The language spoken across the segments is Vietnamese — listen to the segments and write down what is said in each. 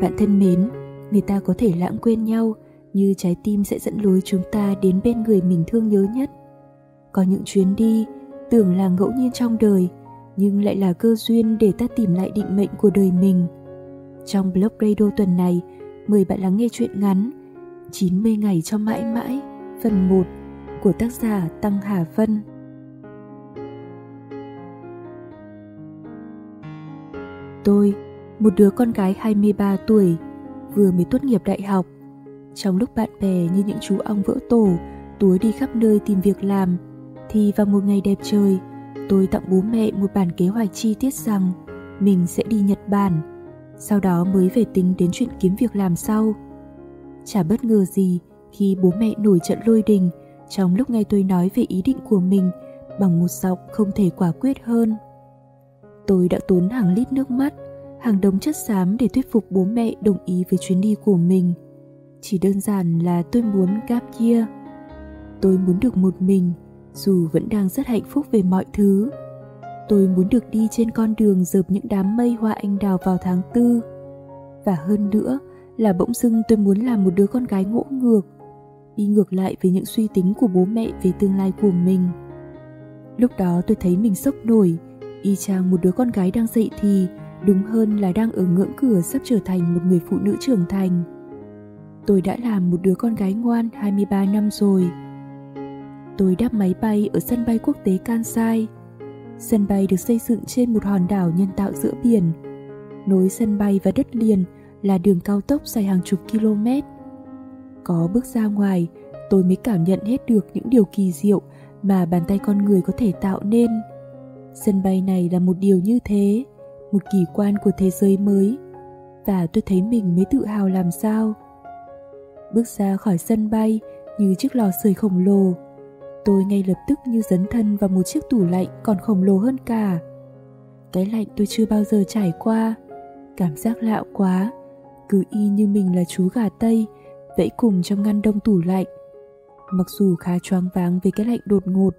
Bạn thân mến, người ta có thể lãng quên nhau như trái tim sẽ dẫn lối chúng ta đến bên người mình thương nhớ nhất. Có những chuyến đi tưởng là ngẫu nhiên trong đời nhưng lại là cơ duyên để ta tìm lại định mệnh của đời mình. Trong blog radio tuần này, mời bạn lắng nghe chuyện ngắn 90 ngày cho mãi mãi, phần 1 của tác giả Tăng Hà Vân. Tôi, một đứa con gái 23 tuổi, vừa mới tốt nghiệp đại học. Trong lúc bạn bè như những chú ong vỡ tổ, túa đi khắp nơi tìm việc làm, thì vào một ngày đẹp trời, tôi tặng bố mẹ một bản kế hoạch chi tiết rằng mình sẽ đi Nhật Bản, sau đó mới về tính đến chuyện kiếm việc làm sau. Chả bất ngờ gì khi bố mẹ nổi trận lôi đình trong lúc nghe tôi nói về ý định của mình bằng một giọng không thể quả quyết hơn. Tôi đã tốn hàng lít nước mắt, hàng đống chất xám để thuyết phục bố mẹ đồng ý với chuyến đi của mình. Chỉ đơn giản là tôi muốn gap kia. Tôi muốn được một mình, dù vẫn đang rất hạnh phúc về mọi thứ. Tôi muốn được đi trên con đường dợp những đám mây hoa anh đào vào tháng tư. Và hơn nữa là bỗng dưng tôi muốn làm một đứa con gái ngỗ ngược, đi ngược lại với những suy tính của bố mẹ về tương lai của mình. Lúc đó tôi thấy mình sốc nổi, y chang một đứa con gái đang dậy thì, đúng hơn là đang ở ngưỡng cửa sắp trở thành một người phụ nữ trưởng thành. Tôi đã làm một đứa con gái ngoan 23 năm rồi. Tôi đáp máy bay ở sân bay quốc tế Kansai. Sân bay được xây dựng trên một hòn đảo nhân tạo giữa biển. Nối sân bay và đất liền là đường cao tốc dài hàng chục km. Có bước ra ngoài, tôi mới cảm nhận hết được những điều kỳ diệu mà bàn tay con người có thể tạo nên. Sân bay này là một điều như thế, một kỳ quan của thế giới mới, và tôi thấy mình mới tự hào làm sao. Bước ra khỏi sân bay như chiếc lò sưởi khổng lồ, tôi ngay lập tức như dấn thân vào một chiếc tủ lạnh còn khổng lồ hơn cả. Cái lạnh tôi chưa bao giờ trải qua, cảm giác lạ quá, cứ y như mình là chú gà Tây, vẫy cùng trong ngăn đông tủ lạnh. Mặc dù khá choáng váng về cái lạnh đột ngột,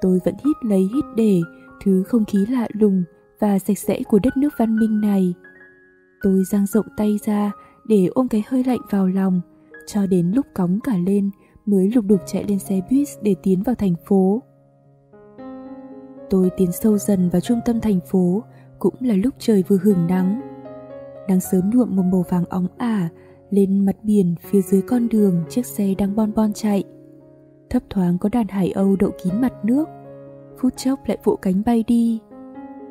tôi vẫn hít lấy hít để thứ không khí lạ lùng và sạch sẽ của đất nước văn minh này. Tôi dang rộng tay ra để ôm cái hơi lạnh vào lòng, cho đến lúc cóng cả lên mới lục đục chạy lên xe buýt để tiến vào thành phố. Tôi tiến sâu dần vào trung tâm thành phố, cũng là lúc trời vừa hưởng nắng. Nắng sớm nhuộm một màu vàng óng ả lên mặt biển phía dưới con đường chiếc xe đang bon bon chạy. Thấp thoáng có đàn hải âu đậu kín mặt nước, phút chốc lại vỗ cánh bay đi.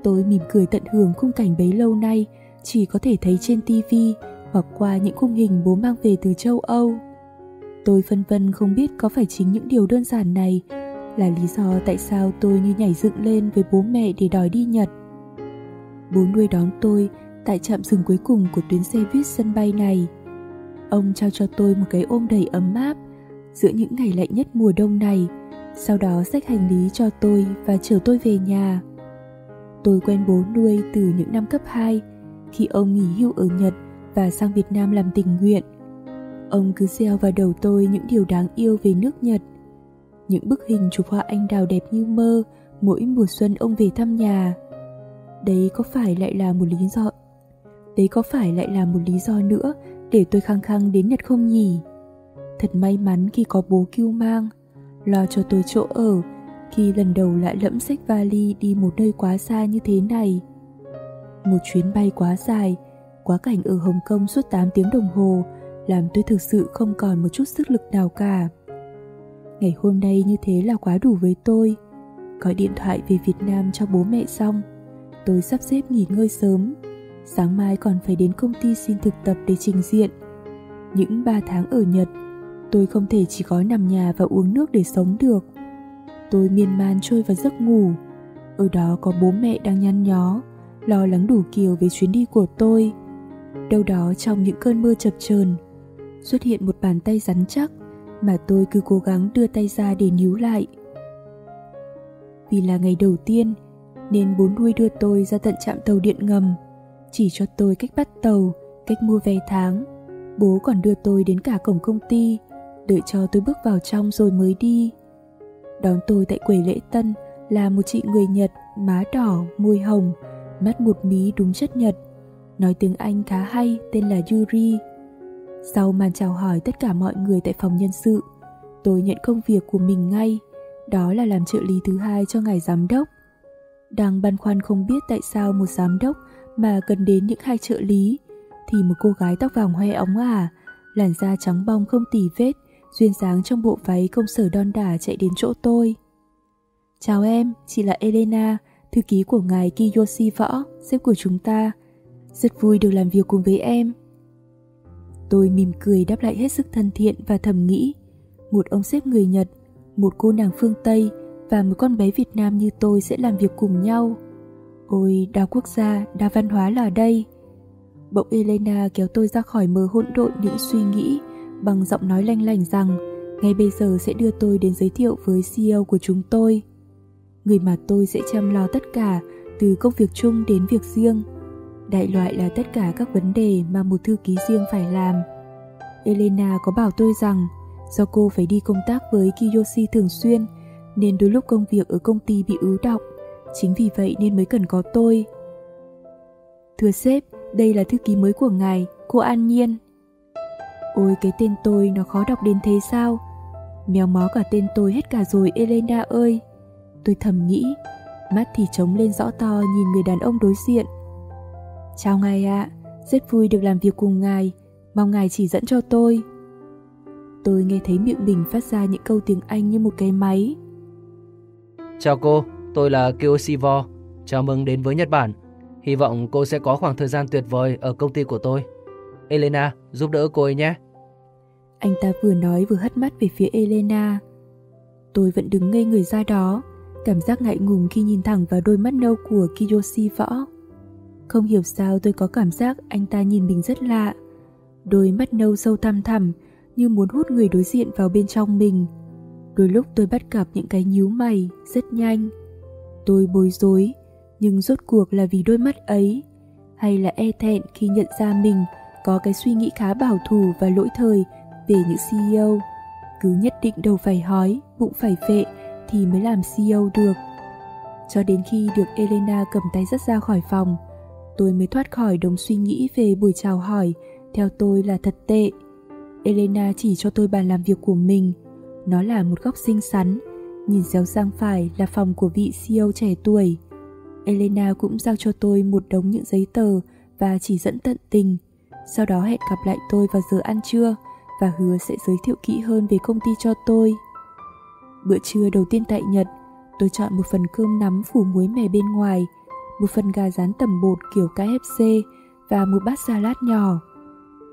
Tôi mỉm cười tận hưởng khung cảnh bấy lâu nay chỉ có thể thấy trên tivi hoặc qua những khung hình bố mang về từ châu Âu. Tôi phân vân không biết có phải chính những điều đơn giản này là lý do tại sao tôi như nhảy dựng lên với bố mẹ để đòi đi Nhật. Bố nuôi đón tôi tại trạm dừng cuối cùng của tuyến xe buýt sân bay này. Ông trao cho tôi một cái ôm đầy ấm áp giữa những ngày lạnh nhất mùa đông này, sau đó xách hành lý cho tôi và chở tôi về nhà. Tôi quen bố nuôi từ những năm cấp 2 khi ông nghỉ hưu ở Nhật và sang Việt Nam làm tình nguyện. Ông cứ gieo vào đầu tôi những điều đáng yêu về nước Nhật. Những bức hình chụp hoa anh đào đẹp như mơ mỗi mùa xuân ông về thăm nhà. Đấy có phải lại là một lý do Đấy có phải lại là một lý do nữa để tôi khăng khăng đến Nhật không nhỉ? Thật may mắn khi có bố cưu mang, lo cho tôi chỗ ở khi lần đầu lại lẫm sách vali đi một nơi quá xa như thế này. Một chuyến bay quá dài, quá cảnh ở Hồng Kông suốt 8 tiếng đồng hồ làm tôi thực sự không còn một chút sức lực nào cả. Ngày hôm nay như thế là quá đủ với tôi. Gọi điện thoại về Việt Nam cho bố mẹ xong, tôi sắp xếp nghỉ ngơi sớm. Sáng mai còn phải đến công ty xin thực tập để trình diện. Những 3 tháng ở Nhật, tôi không thể chỉ có nằm nhà và uống nước để sống được. Tôi miên man trôi vào giấc ngủ. Ở đó có bố mẹ đang nhăn nhó, lo lắng đủ kiều về chuyến đi của tôi. Đâu đó trong những cơn mưa chập chờn xuất hiện một bàn tay rắn chắc mà tôi cứ cố gắng đưa tay ra để níu lại. Vì là ngày đầu tiên nên bố nuôi đưa tôi ra tận trạm tàu điện ngầm, chỉ cho tôi cách bắt tàu, cách mua vé tháng. Bố còn đưa tôi đến cả cổng công ty, đợi cho tôi bước vào trong rồi mới đi. Đón tôi tại quầy lễ tân là một chị người Nhật, má đỏ, môi hồng, mắt một mí đúng chất Nhật. nói tiếng Anh khá hay tên là Yuri. Sau màn chào hỏi tất cả mọi người tại phòng nhân sự, tôi nhận công việc của mình ngay, đó là làm trợ lý thứ hai cho ngài giám đốc. Đang băn khoăn không biết tại sao một giám đốc mà cần đến những hai trợ lý, thì một cô gái tóc vàng hoe óng ả, làn da trắng bong không tì vết, duyên dáng trong bộ váy công sở đon đả chạy đến chỗ tôi. Chào em, chị là Elena, thư ký của ngài Kiyoshi Võ, sếp của chúng ta. Rất vui được làm việc cùng với em. Tôi mỉm cười đáp lại hết sức thân thiện và thầm nghĩ, một ông sếp người Nhật, một cô nàng phương Tây và một con bé Việt Nam như tôi sẽ làm việc cùng nhau. Ôi, đa quốc gia, đa văn hóa là đây. Bỗng Elena kéo tôi ra khỏi mờ hỗn độn những suy nghĩ bằng giọng nói lanh lành rằng ngay bây giờ sẽ đưa tôi đến giới thiệu với CEO của chúng tôi. Người mà tôi sẽ chăm lo tất cả từ công việc chung đến việc riêng. Đại loại là tất cả các vấn đề mà một thư ký riêng phải làm. Elena có bảo tôi rằng do cô phải đi công tác với Kiyoshi thường xuyên nên đôi lúc công việc ở công ty bị ứ động. Chính vì vậy nên mới cần có tôi. Thưa sếp, đây là thư ký mới của ngài, cô An Nhiên. Ôi cái tên tôi nó khó đọc đến thế sao? Mèo mó cả tên tôi hết cả rồi Elena ơi. Tôi thầm nghĩ, mắt thì trống lên rõ to nhìn người đàn ông đối diện. Chào ngài ạ, rất vui được làm việc cùng ngài, mong ngài chỉ dẫn cho tôi. Tôi nghe thấy miệng mình phát ra những câu tiếng Anh như một cái máy. Chào cô, tôi là Kyoshivo Chào mừng đến với Nhật Bản. Hy vọng cô sẽ có khoảng thời gian tuyệt vời ở công ty của tôi. Elena, giúp đỡ cô ấy nhé. Anh ta vừa nói vừa hất mắt về phía Elena. Tôi vẫn đứng ngây người ra đó, cảm giác ngại ngùng khi nhìn thẳng vào đôi mắt nâu của Kiyoshi võ. Không hiểu sao tôi có cảm giác anh ta nhìn mình rất lạ. Đôi mắt nâu sâu thăm thẳm như muốn hút người đối diện vào bên trong mình. Đôi lúc tôi bắt gặp những cái nhíu mày rất nhanh. Tôi bối rối, nhưng rốt cuộc là vì đôi mắt ấy hay là e thẹn khi nhận ra mình có cái suy nghĩ khá bảo thủ và lỗi thời về những CEO. Cứ nhất định đầu phải hói, bụng phải vệ thì mới làm CEO được. Cho đến khi được Elena cầm tay dắt ra khỏi phòng, tôi mới thoát khỏi đống suy nghĩ về buổi chào hỏi, theo tôi là thật tệ. Elena chỉ cho tôi bàn làm việc của mình. Nó là một góc xinh xắn, nhìn xéo sang phải là phòng của vị CEO trẻ tuổi. Elena cũng giao cho tôi một đống những giấy tờ và chỉ dẫn tận tình. Sau đó hẹn gặp lại tôi vào giờ ăn trưa và hứa sẽ giới thiệu kỹ hơn về công ty cho tôi. Bữa trưa đầu tiên tại Nhật, tôi chọn một phần cơm nắm phủ muối mè bên ngoài, một phần gà rán tẩm bột kiểu KFC và một bát salad nhỏ.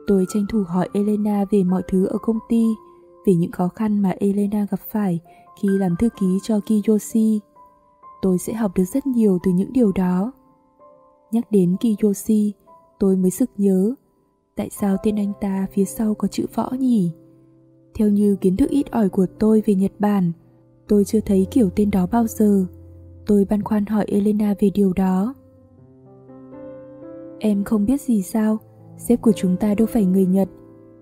Tôi tranh thủ hỏi Elena về mọi thứ ở công ty, về những khó khăn mà Elena gặp phải khi làm thư ký cho Kiyoshi. Tôi sẽ học được rất nhiều từ những điều đó. Nhắc đến Kiyoshi, tôi mới sực nhớ tại sao tên anh ta phía sau có chữ võ nhỉ? Theo như kiến thức ít ỏi của tôi về Nhật Bản, tôi chưa thấy kiểu tên đó bao giờ. Tôi băn khoăn hỏi Elena về điều đó. Em không biết gì sao, sếp của chúng ta đâu phải người Nhật,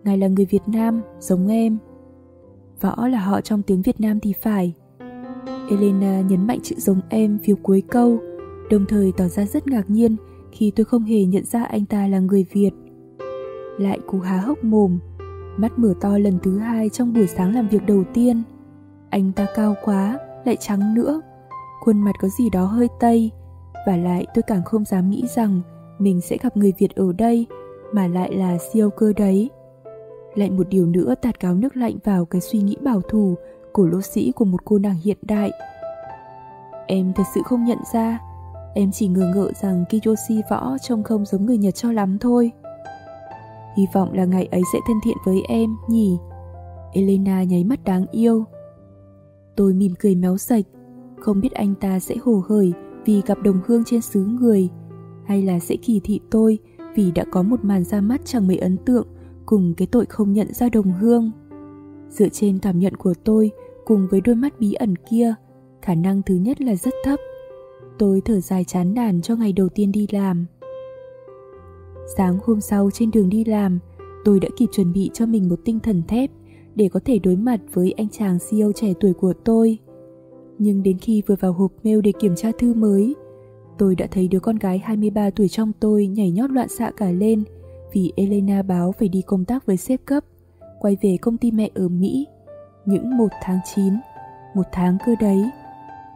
ngài là người Việt Nam, giống em. Võ là họ trong tiếng Việt Nam thì phải. Elena nhấn mạnh chữ giống em phía cuối câu, đồng thời tỏ ra rất ngạc nhiên khi tôi không hề nhận ra anh ta là người Việt. Lại cú há hốc mồm, mắt mở to lần thứ hai trong buổi sáng làm việc đầu tiên. Anh ta cao quá, lại trắng nữa, khuôn mặt có gì đó hơi tây, và lại tôi càng không dám nghĩ rằng mình sẽ gặp người Việt ở đây mà lại là siêu cơ đấy. Lại một điều nữa tạt cáo nước lạnh vào cái suy nghĩ bảo thủ của lỗ sĩ của một cô nàng hiện đại. Em thật sự không nhận ra, em chỉ ngờ ngợ rằng Kiyoshi võ trông không giống người Nhật cho lắm thôi. Hy vọng là ngày ấy sẽ thân thiện với em, nhỉ? Elena nháy mắt đáng yêu. Tôi mỉm cười méo sạch, không biết anh ta sẽ hồ hởi vì gặp đồng hương trên xứ người, hay là sẽ kỳ thị tôi vì đã có một màn ra mắt chẳng mấy ấn tượng cùng cái tội không nhận ra đồng hương. Dựa trên cảm nhận của tôi cùng với đôi mắt bí ẩn kia, khả năng thứ nhất là rất thấp. Tôi thở dài chán nản cho ngày đầu tiên đi làm. Sáng hôm sau trên đường đi làm, tôi đã kịp chuẩn bị cho mình một tinh thần thép để có thể đối mặt với anh chàng CEO trẻ tuổi của tôi. Nhưng đến khi vừa vào hộp mail để kiểm tra thư mới, tôi đã thấy đứa con gái 23 tuổi trong tôi nhảy nhót loạn xạ cả lên vì Elena báo phải đi công tác với sếp cấp, quay về công ty mẹ ở Mỹ. Những một tháng 9, một tháng cơ đấy.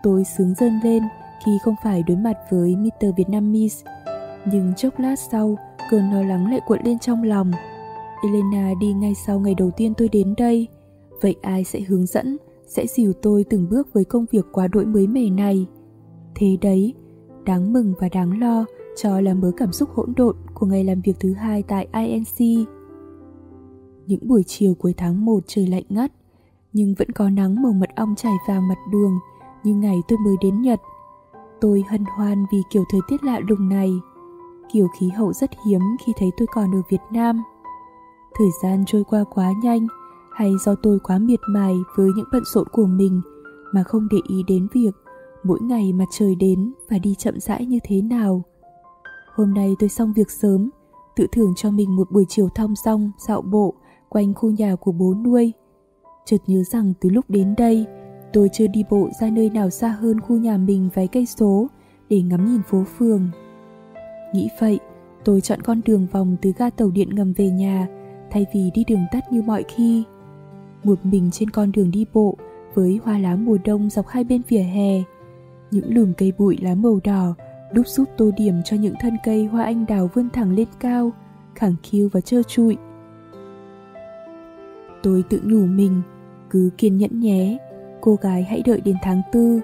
Tôi sướng dâng lên khi không phải đối mặt với Mr. Vietnamese. Nhưng chốc lát sau, cơn lo lắng lại cuộn lên trong lòng. Elena đi ngay sau ngày đầu tiên tôi đến đây. Vậy ai sẽ hướng dẫn, sẽ dìu tôi từng bước với công việc quá đỗi mới mẻ này? Thế đấy, đáng mừng và đáng lo cho là mớ cảm xúc hỗn độn của ngày làm việc thứ hai tại INC. Những buổi chiều cuối tháng 1 trời lạnh ngắt, nhưng vẫn có nắng màu mật ong trải vào mặt đường như ngày tôi mới đến Nhật. Tôi hân hoan vì kiểu thời tiết lạ lùng này. Kiểu khí hậu rất hiếm khi thấy tôi còn ở Việt Nam. Thời gian trôi qua quá nhanh, hay do tôi quá miệt mài với những bận rộn của mình mà không để ý đến việc mỗi ngày mặt trời đến và đi chậm rãi như thế nào. Hôm nay tôi xong việc sớm, tự thưởng cho mình một buổi chiều thong song dạo bộ quanh khu nhà của bố nuôi. Chợt nhớ rằng từ lúc đến đây, tôi chưa đi bộ ra nơi nào xa hơn khu nhà mình vài cây số để ngắm nhìn phố phường. Nghĩ vậy, tôi chọn con đường vòng từ ga tàu điện ngầm về nhà thay vì đi đường tắt như mọi khi. Một mình trên con đường đi bộ với hoa lá mùa đông dọc hai bên vỉa hè. Những lùm cây bụi lá màu đỏ đúc giúp tô điểm cho những thân cây hoa anh đào vươn thẳng lên cao, khẳng khiu và trơ trụi. Tôi tự nhủ mình, cứ kiên nhẫn nhé, cô gái hãy đợi đến tháng tư.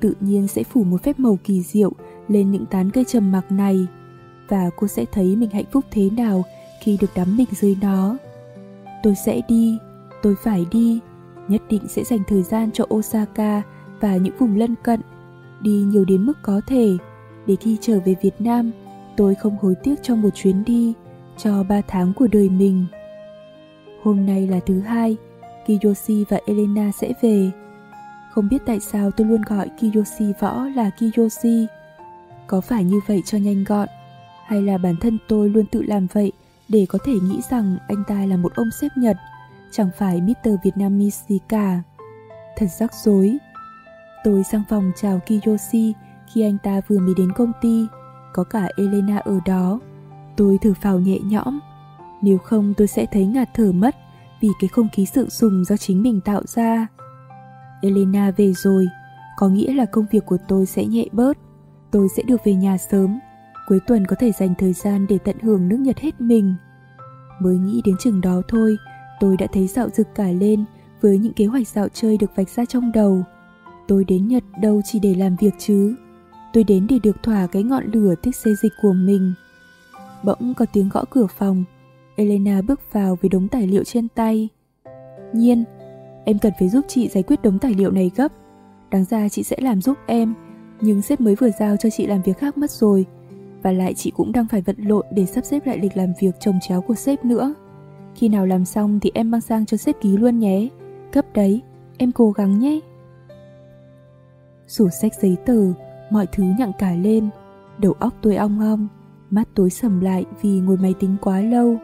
Tự nhiên sẽ phủ một phép màu kỳ diệu lên những tán cây trầm mặc này và cô sẽ thấy mình hạnh phúc thế nào khi được đắm mình dưới nó. Tôi sẽ đi, tôi phải đi, nhất định sẽ dành thời gian cho Osaka và những vùng lân cận, đi nhiều đến mức có thể để khi trở về Việt Nam, tôi không hối tiếc trong một chuyến đi cho ba tháng của đời mình. Hôm nay là thứ hai, Kiyoshi và Elena sẽ về. Không biết tại sao tôi luôn gọi Kiyoshi võ là Kiyoshi. Có phải như vậy cho nhanh gọn, hay là bản thân tôi luôn tự làm vậy để có thể nghĩ rằng anh ta là một ông sếp Nhật, chẳng phải Mr. Vietnamese gì cả. Thật rắc rối. Tôi sang phòng chào Kiyoshi khi anh ta vừa mới đến công ty, có cả Elena ở đó. Tôi thử phào nhẹ nhõm, nếu không tôi sẽ thấy ngạt thở mất vì cái không khí sự sùng do chính mình tạo ra. Elena về rồi, có nghĩa là công việc của tôi sẽ nhẹ bớt. Tôi sẽ được về nhà sớm, cuối tuần có thể dành thời gian để tận hưởng nước Nhật hết mình. Mới nghĩ đến chừng đó thôi, tôi đã thấy dạo rực cả lên với những kế hoạch dạo chơi được vạch ra trong đầu. Tôi đến Nhật đâu chỉ để làm việc chứ. Tôi đến để được thỏa cái ngọn lửa thích xê dịch của mình. Bỗng có tiếng gõ cửa phòng. Elena bước vào với đống tài liệu trên tay. Nhiên, em cần phải giúp chị giải quyết đống tài liệu này gấp. Đáng ra chị sẽ làm giúp em, nhưng sếp mới vừa giao cho chị làm việc khác mất rồi. Và lại chị cũng đang phải vận lộn để sắp xếp lại lịch làm việc trồng chéo của sếp nữa. Khi nào làm xong thì em mang sang cho sếp ký luôn nhé. Cấp đấy, em cố gắng nhé. Sổ sách giấy tờ, mọi thứ nhặng cả lên, đầu óc tôi ong ong, mắt tối sầm lại vì ngồi máy tính quá lâu.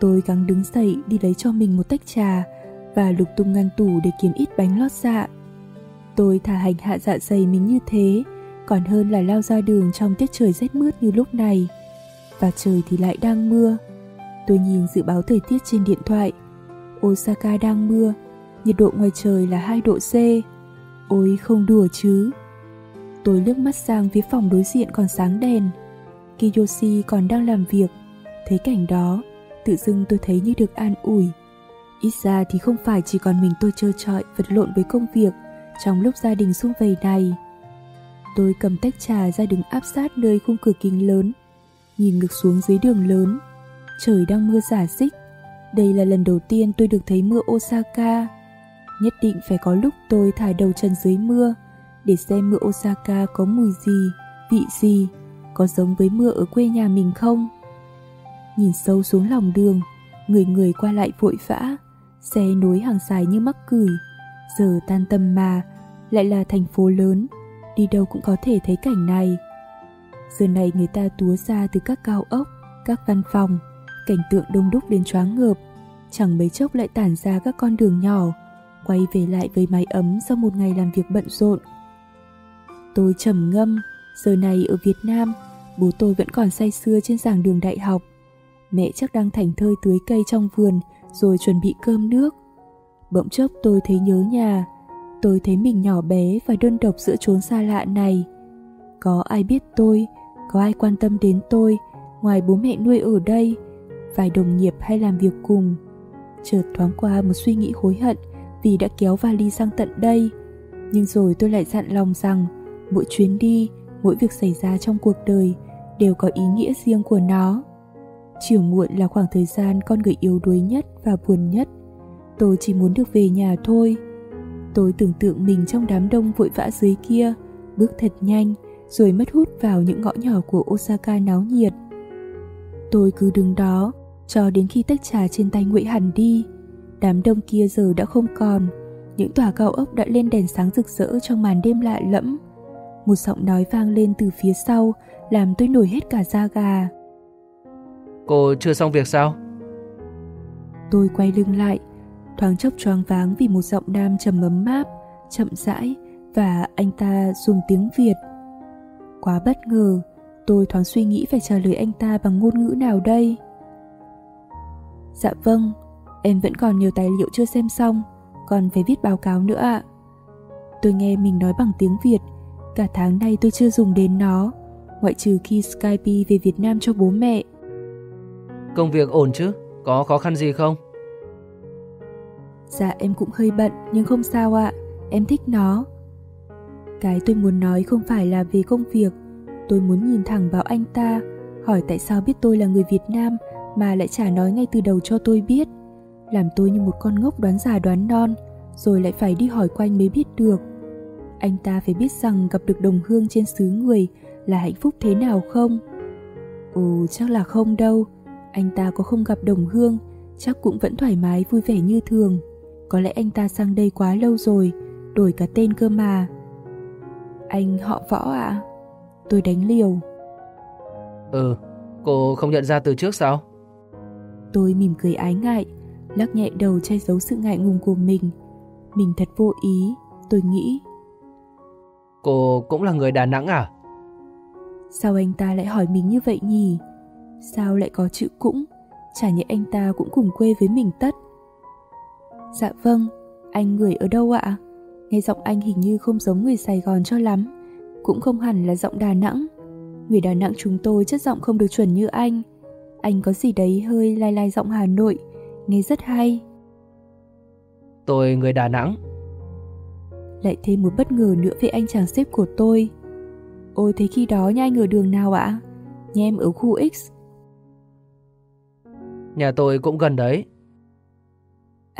Tôi gắng đứng dậy đi lấy cho mình một tách trà và lục tung ngăn tủ để kiếm ít bánh lót dạ. Tôi thả hành hạ dạ dày mình như thế, còn hơn là lao ra đường trong tiết trời rét mướt như lúc này. Và trời thì lại đang mưa. Tôi nhìn dự báo thời tiết trên điện thoại. Osaka đang mưa, nhiệt độ ngoài trời là 2 độ C. Ôi không đùa chứ. Tôi liếc mắt sang phía phòng đối diện còn sáng đèn. Kiyoshi còn đang làm việc. Thấy cảnh đó, tự dưng tôi thấy như được an ủi. Ít ra thì không phải chỉ còn mình tôi trơ trọi vật lộn với công việc trong lúc gia đình xung vầy này. Tôi cầm tách trà ra đứng áp sát nơi khung cửa kính lớn, nhìn ngược xuống dưới đường lớn. Trời đang mưa giả xích. Đây là lần đầu tiên tôi được thấy mưa Osaka. Nhất định phải có lúc tôi thải đầu chân dưới mưa để xem mưa Osaka có mùi gì, vị gì, có giống với mưa ở quê nhà mình không. Nhìn sâu xuống lòng đường, người người qua lại vội vã, xe nối hàng dài như mắc cười. Giờ tan tâm mà, lại là thành phố lớn, đi đâu cũng có thể thấy cảnh này. Giờ này người ta túa ra từ các cao ốc, các văn phòng, cảnh tượng đông đúc đến choáng ngợp, chẳng mấy chốc lại tản ra các con đường nhỏ, quay về lại với mái ấm sau một ngày làm việc bận rộn. Tôi trầm ngâm, Giờ này ở Việt Nam, bố tôi vẫn còn say sưa trên giảng đường đại học. Mẹ chắc đang thành thơi tưới cây trong vườn rồi chuẩn bị cơm nước. Bỗng chốc tôi thấy nhớ nhà, tôi thấy mình nhỏ bé và đơn độc giữa chốn xa lạ này. Có ai biết tôi, có ai quan tâm đến tôi ngoài bố mẹ nuôi ở đây, vài đồng nghiệp hay làm việc cùng. Chợt thoáng qua một suy nghĩ hối hận vì đã kéo vali sang tận đây. Nhưng rồi tôi lại dặn lòng rằng mỗi chuyến đi, mỗi việc xảy ra trong cuộc đời đều có ý nghĩa riêng của nó. Chiều muộn là khoảng thời gian con người yếu đuối nhất và buồn nhất. Tôi chỉ muốn được về nhà thôi. Tôi tưởng tượng mình trong đám đông vội vã dưới kia, bước thật nhanh, rồi mất hút vào những ngõ nhỏ của Osaka náo nhiệt. Tôi cứ đứng đó, cho đến khi tách trà trên tay nguội hẳn đi. Đám đông kia giờ đã không còn, những tòa cao ốc đã lên đèn sáng rực rỡ trong màn đêm lạ lẫm. Một giọng nói vang lên từ phía sau, làm tôi nổi hết cả da gà. Cô chưa xong việc sao? Tôi quay lưng lại, thoáng chốc choáng váng vì một giọng nam trầm ấm máp, chậm rãi và anh ta dùng tiếng Việt. Quá bất ngờ, tôi thoáng suy nghĩ phải trả lời anh ta bằng ngôn ngữ nào đây. Dạ vâng, em vẫn còn nhiều tài liệu chưa xem xong, còn phải viết báo cáo nữa ạ. Tôi nghe mình nói bằng tiếng Việt, cả tháng nay tôi chưa dùng đến nó, ngoại trừ khi Skype về Việt Nam cho bố mẹ. Công việc ổn chứ? Có khó khăn gì không? Dạ em cũng hơi bận nhưng không sao ạ, em thích nó. Cái tôi muốn nói không phải là về công việc, tôi muốn nhìn thẳng vào anh ta, hỏi tại sao biết tôi là người Việt Nam mà lại chả nói ngay từ đầu cho tôi biết. Làm tôi như một con ngốc đoán già đoán non, rồi lại phải đi hỏi quanh mới biết được. Anh ta phải biết rằng gặp được đồng hương trên xứ người là hạnh phúc thế nào không? Ồ, chắc là không đâu. Anh ta có không gặp đồng hương, chắc cũng vẫn thoải mái vui vẻ như thường. Có lẽ anh ta sang đây quá lâu rồi, đổi cả tên cơ mà. Anh họ võ ạ? À? Tôi đánh liều. Ừ, cô không nhận ra từ trước sao? Tôi mỉm cười ái ngại, lắc nhẹ đầu che giấu sự ngại ngùng của mình. Mình thật vô ý, tôi nghĩ. Cô cũng là người Đà Nẵng à? Sao anh ta lại hỏi mình như vậy nhỉ? Sao lại có chữ cũng? Chả nhẽ anh ta cũng cùng quê với mình tất. Dạ vâng, anh người ở đâu ạ? Nghe giọng anh hình như không giống người Sài Gòn cho lắm, cũng không hẳn là giọng Đà Nẵng. Người Đà Nẵng chúng tôi chất giọng không được chuẩn như anh. Anh có gì đấy hơi lai lai giọng Hà Nội, nghe rất hay. Tôi người Đà Nẵng. Lại thêm một bất ngờ nữa về anh chàng xếp của tôi. Ôi thế khi đó nhà anh ở đường nào ạ? Nhà em ở khu X. Nhà tôi cũng gần đấy.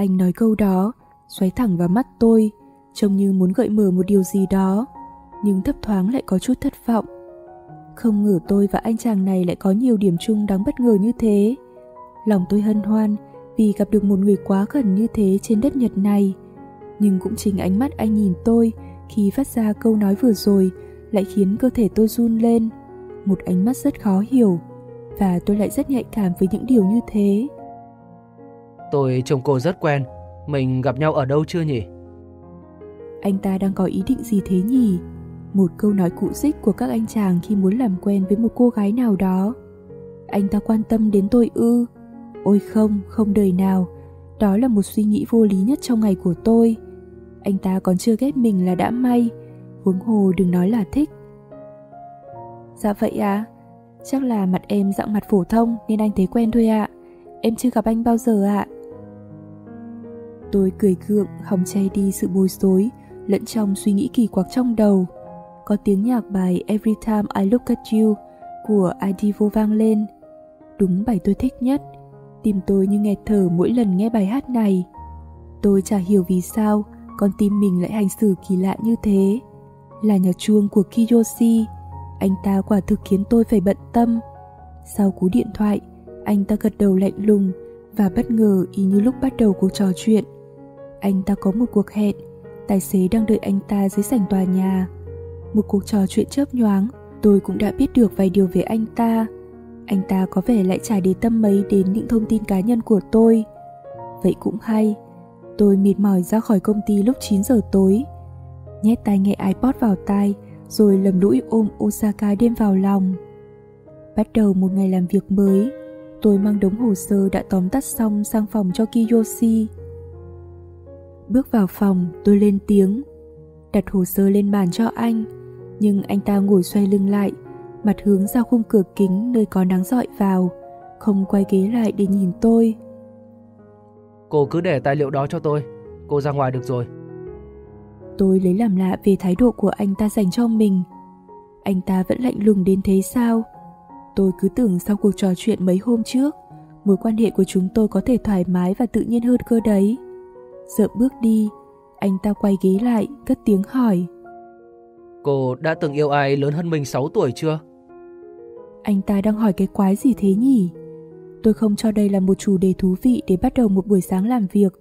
Anh nói câu đó, xoáy thẳng vào mắt tôi, trông như muốn gợi mở một điều gì đó, nhưng thấp thoáng lại có chút thất vọng. Không ngờ tôi và anh chàng này lại có nhiều điểm chung đáng bất ngờ như thế. Lòng tôi hân hoan vì gặp được một người quá gần như thế trên đất Nhật này. Nhưng cũng chính ánh mắt anh nhìn tôi khi phát ra câu nói vừa rồi lại khiến cơ thể tôi run lên. Một ánh mắt rất khó hiểu và tôi lại rất nhạy cảm với những điều như thế. Tôi trông cô rất quen, mình gặp nhau ở đâu chưa nhỉ? Anh ta đang có ý định gì thế nhỉ? Một câu nói cụ dích của các anh chàng khi muốn làm quen với một cô gái nào đó. Anh ta quan tâm đến tôi ư? Ôi không, không đời nào. Đó là một suy nghĩ vô lý nhất trong ngày của tôi. Anh ta còn chưa ghét mình là đã may, huống hồ đừng nói là thích. Dạ vậy à, chắc là mặt em dạng mặt phổ thông nên anh thấy quen thôi ạ. À. Em chưa gặp anh bao giờ ạ. À. Tôi cười gượng, hòng che đi sự bối rối, lẫn trong suy nghĩ kỳ quặc trong đầu. Có tiếng nhạc bài Every Time I Look at You của Idivo vang lên. Đúng bài tôi thích nhất, tim tôi như nghẹt thở mỗi lần nghe bài hát này. Tôi chả hiểu vì sao con tim mình lại hành xử kỳ lạ như thế. Là nhà chuông của Kiyoshi, anh ta quả thực khiến tôi phải bận tâm. Sau cú điện thoại, anh ta gật đầu lạnh lùng và bất ngờ y như lúc bắt đầu cuộc trò chuyện. Anh ta có một cuộc hẹn, tài xế đang đợi anh ta dưới sảnh tòa nhà. Một cuộc trò chuyện chớp nhoáng, tôi cũng đã biết được vài điều về anh ta. Anh ta có vẻ lại chả để tâm mấy đến những thông tin cá nhân của tôi. Vậy cũng hay, tôi mệt mỏi ra khỏi công ty lúc 9 giờ tối. Nhét tai nghe iPod vào tai, rồi lầm lũi ôm Osaka đêm vào lòng. Bắt đầu một ngày làm việc mới, tôi mang đống hồ sơ đã tóm tắt xong sang phòng cho Kiyoshi. Bước vào phòng, tôi lên tiếng, đặt hồ sơ lên bàn cho anh, nhưng anh ta ngồi xoay lưng lại, mặt hướng ra khung cửa kính nơi có nắng dọi vào, không quay ghế lại để nhìn tôi. Cô cứ để tài liệu đó cho tôi, cô ra ngoài được rồi. Tôi lấy làm lạ về thái độ của anh ta dành cho mình. Anh ta vẫn lạnh lùng đến thế sao? Tôi cứ tưởng sau cuộc trò chuyện mấy hôm trước, mối quan hệ của chúng tôi có thể thoải mái và tự nhiên hơn cơ đấy. Sợ bước đi, anh ta quay ghế lại, cất tiếng hỏi. Cô đã từng yêu ai lớn hơn mình 6 tuổi chưa? Anh ta đang hỏi cái quái gì thế nhỉ? Tôi không cho đây là một chủ đề thú vị để bắt đầu một buổi sáng làm việc.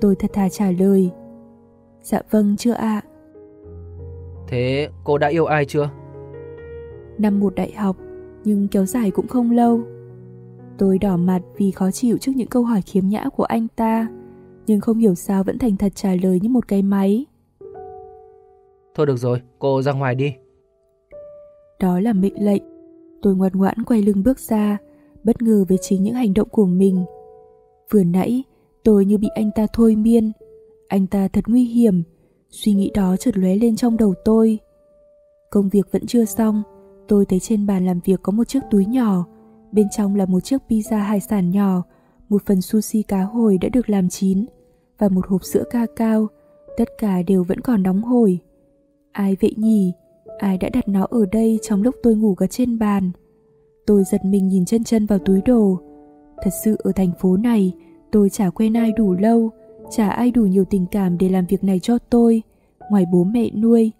Tôi thật thà trả lời. Dạ vâng, chưa ạ. À. Thế cô đã yêu ai chưa? Năm một đại học, nhưng kéo dài cũng không lâu. Tôi đỏ mặt vì khó chịu trước những câu hỏi khiếm nhã của anh ta, nhưng không hiểu sao vẫn thành thật trả lời như một cái máy. Thôi được rồi, cô ra ngoài đi. Đó là mệnh lệnh. Tôi ngoan ngoãn quay lưng bước ra, bất ngờ với chính những hành động của mình. Vừa nãy, tôi như bị anh ta thôi miên. Anh ta thật nguy hiểm, suy nghĩ đó chợt lóe lên trong đầu tôi. Công việc vẫn chưa xong, tôi thấy trên bàn làm việc có một chiếc túi nhỏ, bên trong là một chiếc pizza hải sản nhỏ, một phần sushi cá hồi đã được làm chín và một hộp sữa ca cao, tất cả đều vẫn còn nóng hổi. Ai vậy nhỉ? Ai đã đặt nó ở đây trong lúc tôi ngủ gật trên bàn? Tôi giật mình nhìn chân chân vào túi đồ. Thật sự ở thành phố này, tôi chả quen ai đủ lâu, chả ai đủ nhiều tình cảm để làm việc này cho tôi, ngoài bố mẹ nuôi.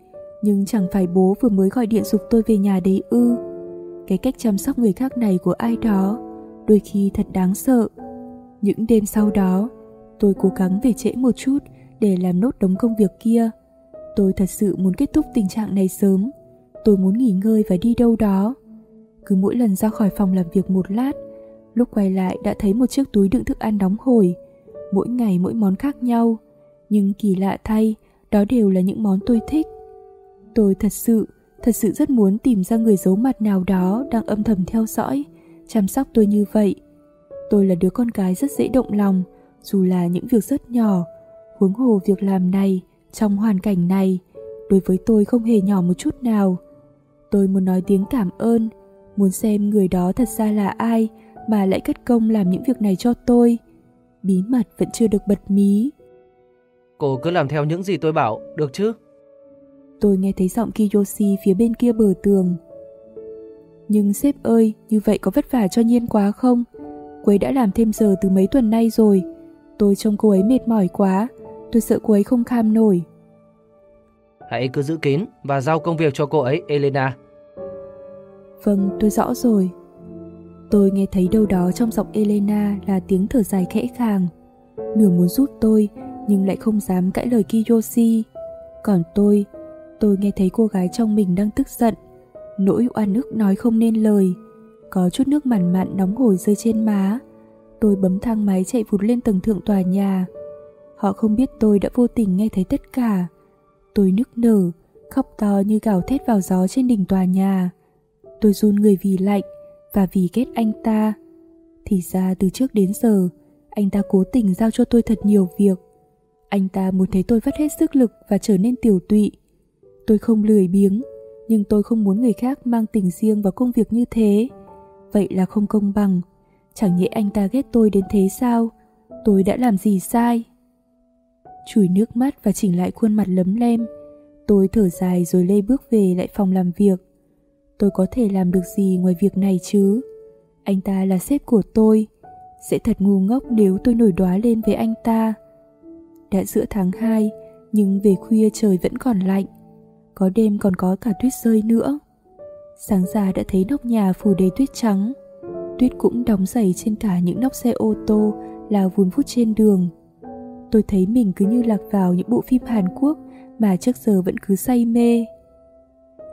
Nhưng chẳng phải bố vừa mới gọi điện dục tôi về nhà đấy ư. Cái cách chăm sóc người khác này của ai đó, đôi khi thật đáng sợ. Những đêm sau đó, tôi cố gắng về trễ một chút để làm nốt đống công việc kia. Tôi thật sự muốn kết thúc tình trạng này sớm. Tôi muốn nghỉ ngơi và đi đâu đó. Cứ mỗi lần ra khỏi phòng làm việc một lát, lúc quay lại đã thấy một chiếc túi đựng thức ăn đóng hổi. Mỗi ngày mỗi món khác nhau, nhưng kỳ lạ thay, đó đều là những món tôi thích. Tôi thật sự, thật sự rất muốn tìm ra người giấu mặt nào đó đang âm thầm theo dõi, chăm sóc tôi như vậy. Tôi là đứa con gái rất dễ động lòng, dù là những việc rất nhỏ, huống hồ việc làm này, trong hoàn cảnh này, đối với tôi không hề nhỏ một chút nào. Tôi muốn nói tiếng cảm ơn, muốn xem người đó thật ra là ai mà lại cất công làm những việc này cho tôi. Bí mật vẫn chưa được bật mí. Cô cứ làm theo những gì tôi bảo, được chứ? Tôi nghe thấy giọng Kiyoshi phía bên kia bờ tường. Nhưng sếp ơi, như vậy có vất vả cho Nhiên quá không? Cô ấy đã làm thêm giờ từ mấy tuần nay rồi. Tôi trông cô ấy mệt mỏi quá, tôi sợ cô ấy không kham nổi. Hãy cứ giữ kín và giao công việc cho cô ấy, Elena. Vâng, tôi rõ rồi. Tôi nghe thấy đâu đó trong giọng Elena là tiếng thở dài khẽ khàng. Nửa muốn giúp tôi, nhưng lại không dám cãi lời Kiyoshi. Còn tôi, tôi nghe thấy cô gái trong mình đang tức giận. Nỗi oan ức nói không nên lời. Có chút nước mặn mặn nóng hổi rơi trên má. Tôi bấm thang máy chạy vụt lên tầng thượng tòa nhà. Họ không biết tôi đã vô tình nghe thấy tất cả. Tôi nức nở, khóc to như gào thét vào gió trên đỉnh tòa nhà. Tôi run người vì lạnh và vì ghét anh ta. Thì ra từ trước đến giờ, anh ta cố tình giao cho tôi thật nhiều việc. Anh ta muốn thấy tôi vắt hết sức lực và trở nên tiểu tụy. Tôi không lười biếng, nhưng tôi không muốn người khác mang tình riêng vào công việc như thế. Vậy là không công bằng. Chẳng nhẽ anh ta ghét tôi đến thế sao? Tôi đã làm gì sai? Chùi nước mắt và chỉnh lại khuôn mặt lấm lem. Tôi thở dài rồi lê bước về lại phòng làm việc. Tôi có thể làm được gì ngoài việc này chứ? Anh ta là sếp của tôi. Sẽ thật ngu ngốc nếu tôi nổi đoá lên với anh ta. Đã giữa tháng 2, nhưng về khuya trời vẫn còn lạnh. Có đêm còn có cả tuyết rơi nữa. Sáng ra đã thấy nóc nhà phủ đầy tuyết trắng. Tuyết cũng đóng dày trên cả những nóc xe ô tô lao vun vút trên đường. Tôi thấy mình cứ như lạc vào những bộ phim Hàn Quốc mà trước giờ vẫn cứ say mê.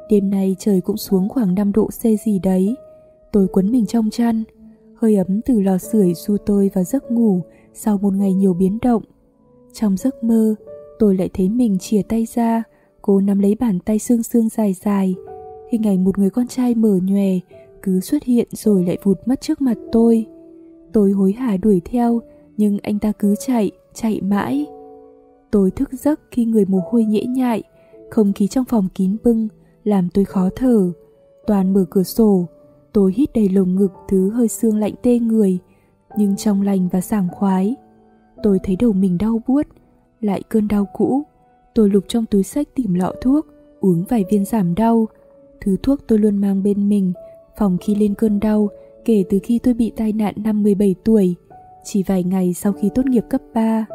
Đêm nay trời cũng xuống khoảng 5 độ C gì đấy. Tôi quấn mình trong chăn, hơi ấm từ lò sưởi du tôi vào giấc ngủ sau một ngày nhiều biến động. Trong giấc mơ, tôi lại thấy mình chìa tay ra, cố nắm lấy bàn tay xương xương dài dài, hình ảnh một người con trai mở nhòe cứ xuất hiện rồi lại vụt mất trước mặt tôi. Tôi hối hả đuổi theo, nhưng anh ta cứ chạy, chạy mãi. Tôi thức giấc khi người mồ hôi nhễ nhại, không khí trong phòng kín bưng, làm tôi khó thở. Toàn mở cửa sổ, tôi hít đầy lồng ngực thứ hơi xương lạnh tê người, nhưng trong lành và sảng khoái. Tôi thấy đầu mình đau buốt, lại cơn đau cũ. Tôi lục trong túi sách tìm lọ thuốc, uống vài viên giảm đau. Thứ thuốc tôi luôn mang bên mình, phòng khi lên cơn đau, kể từ khi tôi bị tai nạn năm 17 tuổi, chỉ vài ngày sau khi tốt nghiệp cấp 3.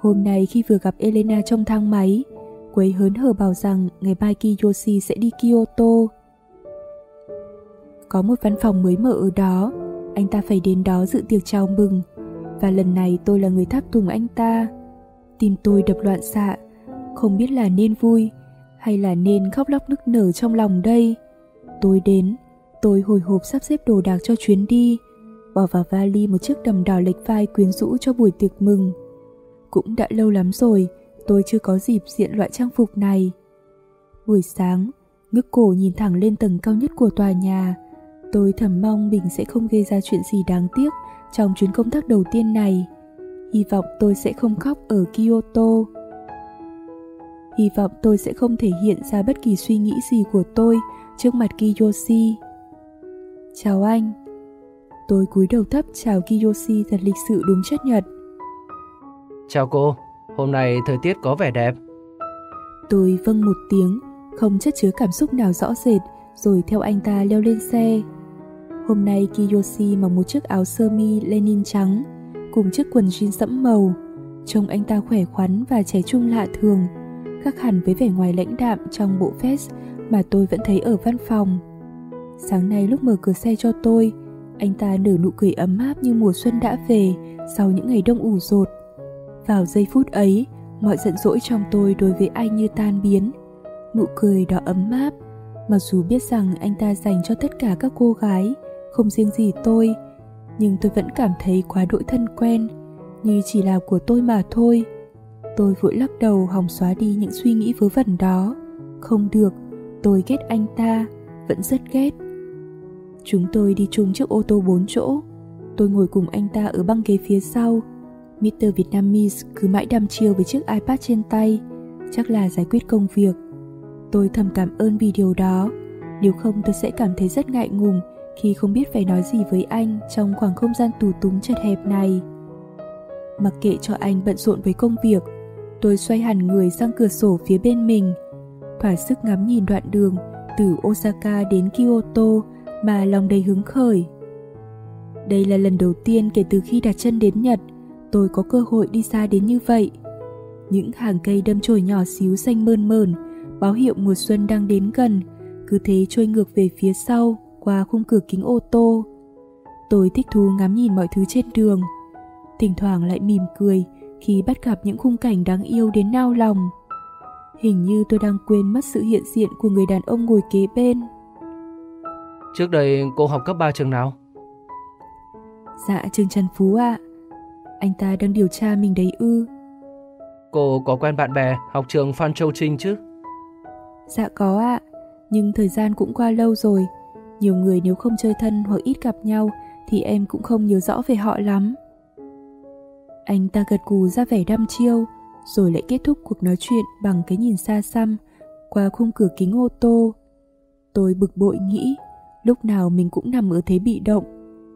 Hôm nay khi vừa gặp Elena trong thang máy, cô ấy hớn hở bảo rằng ngày mai Kiyoshi sẽ đi Kyoto. Có một văn phòng mới mở ở đó, anh ta phải đến đó dự tiệc chào mừng. Và lần này tôi là người tháp tùng anh ta. Tim tôi đập loạn xạ, không biết là nên vui hay là nên khóc lóc nức nở trong lòng đây. Tôi đến, tôi hồi hộp sắp xếp đồ đạc cho chuyến đi, bỏ vào vali một chiếc đầm đỏ lệch vai quyến rũ cho buổi tiệc mừng. Cũng đã lâu lắm rồi, tôi chưa có dịp diện loại trang phục này. Buổi sáng, ngước cổ nhìn thẳng lên tầng cao nhất của tòa nhà. Tôi thầm mong mình sẽ không gây ra chuyện gì đáng tiếc trong chuyến công tác đầu tiên này. Hy vọng tôi sẽ không khóc ở Kyoto. Hy vọng tôi sẽ không thể hiện ra bất kỳ suy nghĩ gì của tôi trước mặt Kiyoshi. Chào anh. Tôi cúi đầu thấp chào Kiyoshi thật lịch sự đúng chất nhật. Chào cô, hôm nay thời tiết có vẻ đẹp. Tôi vâng một tiếng, không chất chứa cảm xúc nào rõ rệt, rồi theo anh ta leo lên xe. Hôm nay Kiyoshi mặc một chiếc áo sơ mi Lenin trắng, cùng chiếc quần jean sẫm màu. Trông anh ta khỏe khoắn và trẻ trung lạ thường, khác hẳn với vẻ ngoài lãnh đạm trong bộ vest mà tôi vẫn thấy ở văn phòng. Sáng nay lúc mở cửa xe cho tôi, anh ta nở nụ cười ấm áp như mùa xuân đã về sau những ngày đông ủ rột. Vào giây phút ấy, mọi giận dỗi trong tôi đối với anh như tan biến. Nụ cười đó ấm áp, mặc dù biết rằng anh ta dành cho tất cả các cô gái, không riêng gì tôi, nhưng tôi vẫn cảm thấy quá đỗi thân quen, như chỉ là của tôi mà thôi. Tôi vội lắc đầu hòng xóa đi những suy nghĩ vớ vẩn đó. Không được, tôi ghét anh ta, vẫn rất ghét. Chúng tôi đi chung chiếc ô tô 4 chỗ. Tôi ngồi cùng anh ta ở băng ghế phía sau. Mr. Vietnamese cứ mãi đăm chiêu với chiếc iPad trên tay, chắc là giải quyết công việc. Tôi thầm cảm ơn vì điều đó, nếu không tôi sẽ cảm thấy rất ngại ngùng khi không biết phải nói gì với anh trong khoảng không gian tù túng chật hẹp này. Mặc kệ cho anh bận rộn với công việc, tôi xoay hẳn người sang cửa sổ phía bên mình, thỏa sức ngắm nhìn đoạn đường từ Osaka đến Kyoto mà lòng đầy hứng khởi. Đây là lần đầu tiên kể từ khi đặt chân đến Nhật, tôi có cơ hội đi xa đến như vậy. Những hàng cây đâm chồi nhỏ xíu xanh mơn mờn báo hiệu mùa xuân đang đến gần, cứ thế trôi ngược về phía sau qua khung cửa kính ô tô. Tôi thích thú ngắm nhìn mọi thứ trên đường, thỉnh thoảng lại mỉm cười khi bắt gặp những khung cảnh đáng yêu đến nao lòng. Hình như tôi đang quên mất sự hiện diện của người đàn ông ngồi kế bên. Trước đây cô học cấp 3 trường nào? Dạ trường Trần Phú ạ. À. Anh ta đang điều tra mình đấy ư. Cô có quen bạn bè học trường Phan Châu Trinh chứ? Dạ có ạ, à. nhưng thời gian cũng qua lâu rồi. Nhiều người nếu không chơi thân hoặc ít gặp nhau thì em cũng không nhớ rõ về họ lắm. Anh ta gật gù ra vẻ đăm chiêu, rồi lại kết thúc cuộc nói chuyện bằng cái nhìn xa xăm qua khung cửa kính ô tô. Tôi bực bội nghĩ, lúc nào mình cũng nằm ở thế bị động.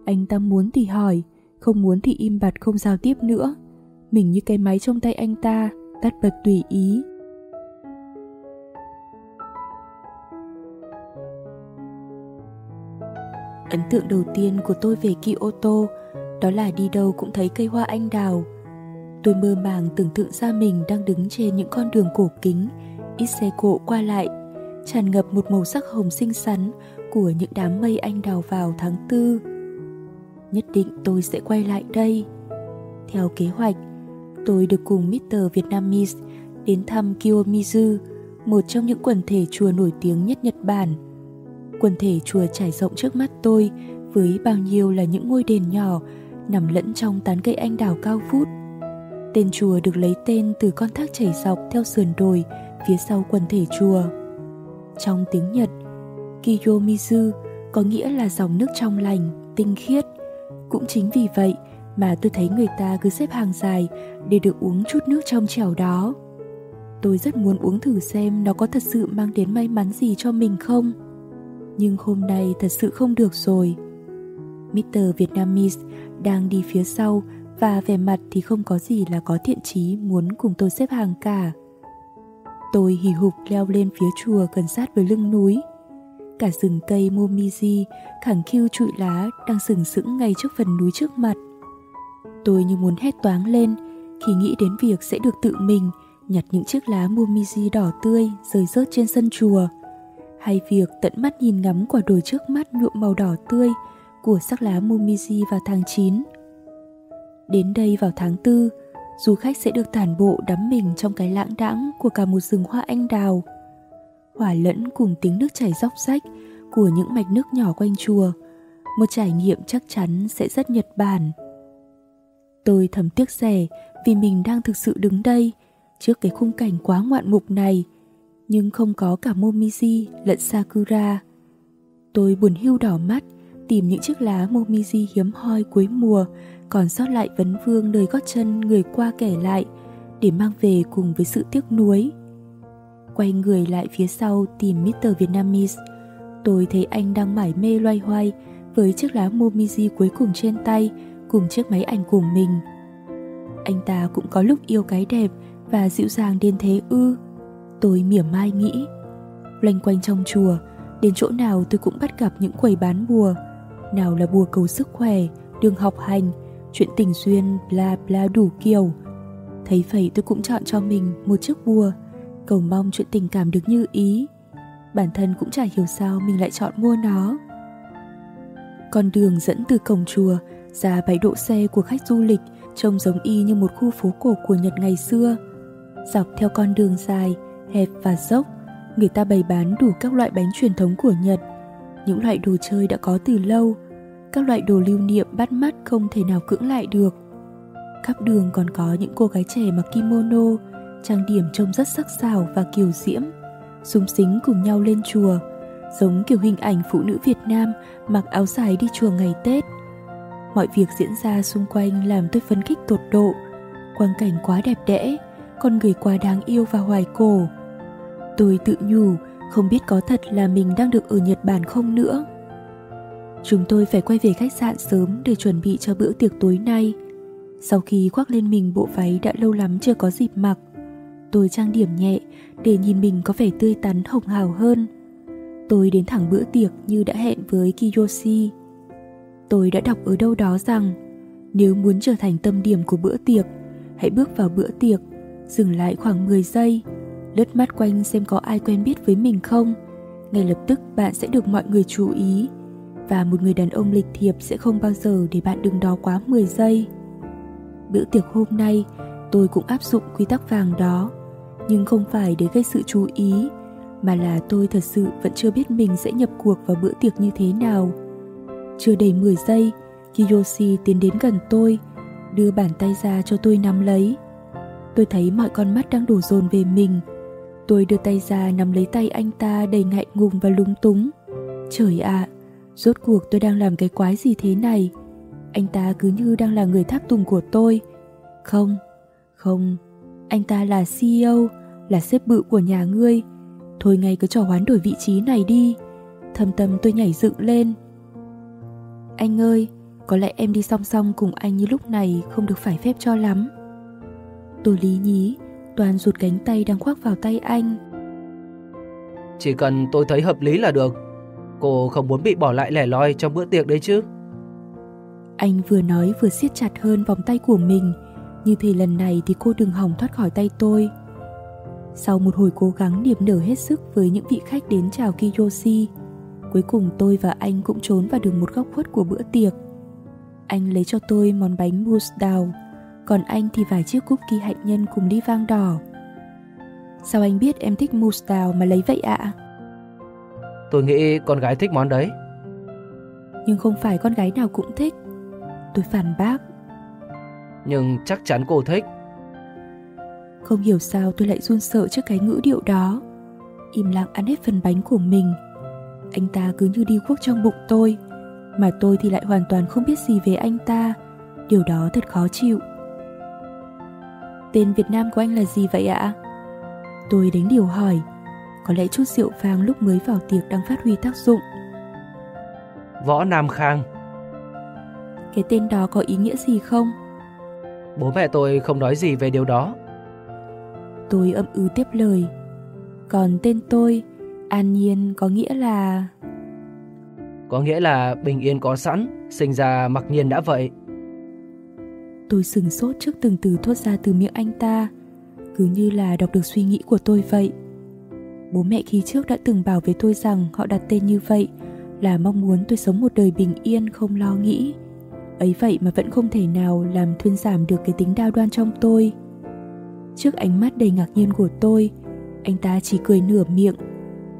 Anh ta muốn thì hỏi, không muốn thì im bặt không giao tiếp nữa. Mình như cái máy trong tay anh ta, tắt bật tùy ý. Ấn tượng đầu tiên của tôi về Kyoto đó là đi đâu cũng thấy cây hoa anh đào. Tôi mơ màng tưởng tượng ra mình đang đứng trên những con đường cổ kính, ít xe cộ qua lại, tràn ngập một màu sắc hồng xinh xắn của những đám mây anh đào vào tháng tư. Nhất định tôi sẽ quay lại đây. Theo kế hoạch, tôi được cùng Mr. Vietnamese đến thăm Kiyomizu, một trong những quần thể chùa nổi tiếng nhất Nhật Bản. Quần thể chùa trải rộng trước mắt tôi với bao nhiêu là những ngôi đền nhỏ nằm lẫn trong tán cây anh đào cao vút. Tên chùa được lấy tên từ con thác chảy dọc theo sườn đồi phía sau quần thể chùa. Trong tiếng Nhật, Kiyomizu có nghĩa là dòng nước trong lành, tinh khiết. Cũng chính vì vậy mà tôi thấy người ta cứ xếp hàng dài để được uống chút nước trong trẻo đó. Tôi rất muốn uống thử xem nó có thật sự mang đến may mắn gì cho mình không. Nhưng hôm nay thật sự không được rồi. Mr. Vietnamese đang đi phía sau và vẻ mặt thì không có gì là có thiện chí muốn cùng tôi xếp hàng cả. Tôi hì hục leo lên phía chùa gần sát với lưng núi. Cả rừng cây momiji khẳng khiu trụi lá đang sừng sững ngay trước phần núi trước mặt. Tôi như muốn hét toáng lên khi nghĩ đến việc sẽ được tự mình nhặt những chiếc lá momiji đỏ tươi rơi rớt trên sân chùa hay việc tận mắt nhìn ngắm quả đồi trước mắt nhuộm màu đỏ tươi của sắc lá momiji vào tháng 9. Đến đây vào tháng 4, du khách sẽ được tản bộ đắm mình trong cái lãng đãng của cả một rừng hoa anh đào. Hòa lẫn cùng tiếng nước chảy róc rách của những mạch nước nhỏ quanh chùa, một trải nghiệm chắc chắn sẽ rất Nhật Bản. Tôi thầm tiếc rẻ vì mình đang thực sự đứng đây trước cái khung cảnh quá ngoạn mục này, nhưng không có cả Momiji lẫn Sakura. Tôi buồn hưu đỏ mắt tìm những chiếc lá Momiji hiếm hoi cuối mùa còn sót lại vấn vương nơi gót chân người qua kẻ lại để mang về cùng với sự tiếc nuối. Quay người lại phía sau tìm Mr. Vietnamese, tôi thấy anh đang mải mê loay hoay với chiếc lá Momiji cuối cùng trên tay cùng chiếc máy ảnh của mình. Anh ta cũng có lúc yêu cái đẹp và dịu dàng đến thế ư. Tôi mỉa mai nghĩ. Loanh quanh trong chùa, đến chỗ nào tôi cũng bắt gặp những quầy bán bùa. Nào là bùa cầu sức khỏe, đường học hành, chuyện tình duyên, bla bla đủ kiểu. Thấy vậy tôi cũng chọn cho mình một chiếc bùa, cầu mong chuyện tình cảm được như ý. Bản thân cũng chả hiểu sao mình lại chọn mua nó. Con đường dẫn từ cổng chùa ra bãi đỗ xe của khách du lịch trông giống y như một khu phố cổ của Nhật ngày xưa. Dọc theo con đường dài, hẹp và dốc, người ta bày bán đủ các loại bánh truyền thống của Nhật, những loại đồ chơi đã có từ lâu, các loại đồ lưu niệm bắt mắt không thể nào cưỡng lại được. Khắp đường còn có những cô gái trẻ mặc kimono, trang điểm trông rất sắc sảo và kiều diễm, súng xính cùng nhau lên chùa, giống kiểu hình ảnh phụ nữ Việt Nam mặc áo dài đi chùa ngày Tết. Mọi việc diễn ra xung quanh làm tôi phấn khích tột độ, quang cảnh quá đẹp đẽ, con người quá đáng yêu và hoài cổ. Tôi tự nhủ, không biết có thật là mình đang được ở Nhật Bản không nữa. Chúng tôi phải quay về khách sạn sớm để chuẩn bị cho bữa tiệc tối nay. Sau khi khoác lên mình bộ váy đã lâu lắm chưa có dịp mặc, tôi trang điểm nhẹ để nhìn mình có vẻ tươi tắn hồng hào hơn. Tôi đến thẳng bữa tiệc như đã hẹn với Kiyoshi. Tôi đã đọc ở đâu đó rằng nếu muốn trở thành tâm điểm của bữa tiệc, hãy bước vào bữa tiệc, dừng lại khoảng 10 giây, lướt mắt quanh xem có ai quen biết với mình không. Ngay lập tức bạn sẽ được mọi người chú ý và một người đàn ông lịch thiệp sẽ không bao giờ để bạn đứng đó quá 10 giây. Bữa tiệc hôm nay, tôi cũng áp dụng quy tắc vàng đó, nhưng không phải để gây sự chú ý, mà là tôi thật sự vẫn chưa biết mình sẽ nhập cuộc vào bữa tiệc như thế nào. Chưa đầy 10 giây, Kiyoshi tiến đến gần tôi, đưa bàn tay ra cho tôi nắm lấy. Tôi thấy mọi con mắt đang đổ dồn về mình. Tôi đưa tay ra nắm lấy tay anh ta đầy ngại ngùng và lúng túng. Trời ạ, à, Rốt cuộc tôi đang làm cái quái gì thế này? Anh ta cứ như đang là người tháp tùng của tôi. Không, không, anh ta là CEO, là sếp bự của nhà ngươi. Thôi ngay cứ trò hoán đổi vị trí này đi. Thầm tâm tôi nhảy dựng lên. Anh ơi, có lẽ em đi song song cùng anh như lúc này không được phải phép cho lắm. Tôi lý nhí, toàn rụt cánh tay đang khoác vào tay anh. Chỉ cần tôi thấy hợp lý là được. Cô không muốn bị bỏ lại lẻ loi trong bữa tiệc đấy chứ Anh vừa nói vừa siết chặt hơn vòng tay của mình Như thế lần này thì cô đừng hỏng thoát khỏi tay tôi. Sau một hồi cố gắng niềm nở hết sức với những vị khách đến chào Kiyoshi Cuối cùng tôi và anh cũng trốn vào được một góc khuất của bữa tiệc. Anh lấy cho tôi món bánh mousse đào Còn anh thì vài chiếc cookie hạnh nhân cùng ly vang đỏ. Sao anh biết em thích mousse đào mà lấy vậy ạ? À? Tôi nghĩ con gái thích món đấy. Nhưng không phải con gái nào cũng thích. Tôi phản bác Nhưng chắc chắn cô thích Không hiểu sao tôi lại run sợ trước cái ngữ điệu đó. Im lặng ăn hết phần bánh của mình. Anh ta cứ như đi quốc trong bụng tôi, mà tôi thì lại hoàn toàn không biết gì về anh ta. Điều đó thật khó chịu. Tên Việt Nam của anh là gì vậy ạ? Tôi đánh điều hỏi. Có lẽ chút rượu vang lúc mới vào tiệc đang phát huy tác dụng. Võ Nam Khang Cái tên đó có ý nghĩa gì không? Bố mẹ tôi không nói gì về điều đó. Tôi âm ư tiếp lời. Còn tên tôi, An Nhiên có nghĩa là... Có nghĩa là bình yên có sẵn, sinh ra mặc nhiên đã vậy. Tôi sừng sốt trước từng từ thốt ra từ miệng anh ta, cứ như là đọc được suy nghĩ của tôi vậy. Bố mẹ khi trước đã từng bảo với tôi rằng họ đặt tên như vậy là mong muốn tôi sống một đời bình yên không lo nghĩ. Ấy vậy mà vẫn không thể nào làm thuyên giảm được cái tính đa đoan trong tôi. Trước ánh mắt đầy ngạc nhiên của tôi, anh ta chỉ cười nửa miệng,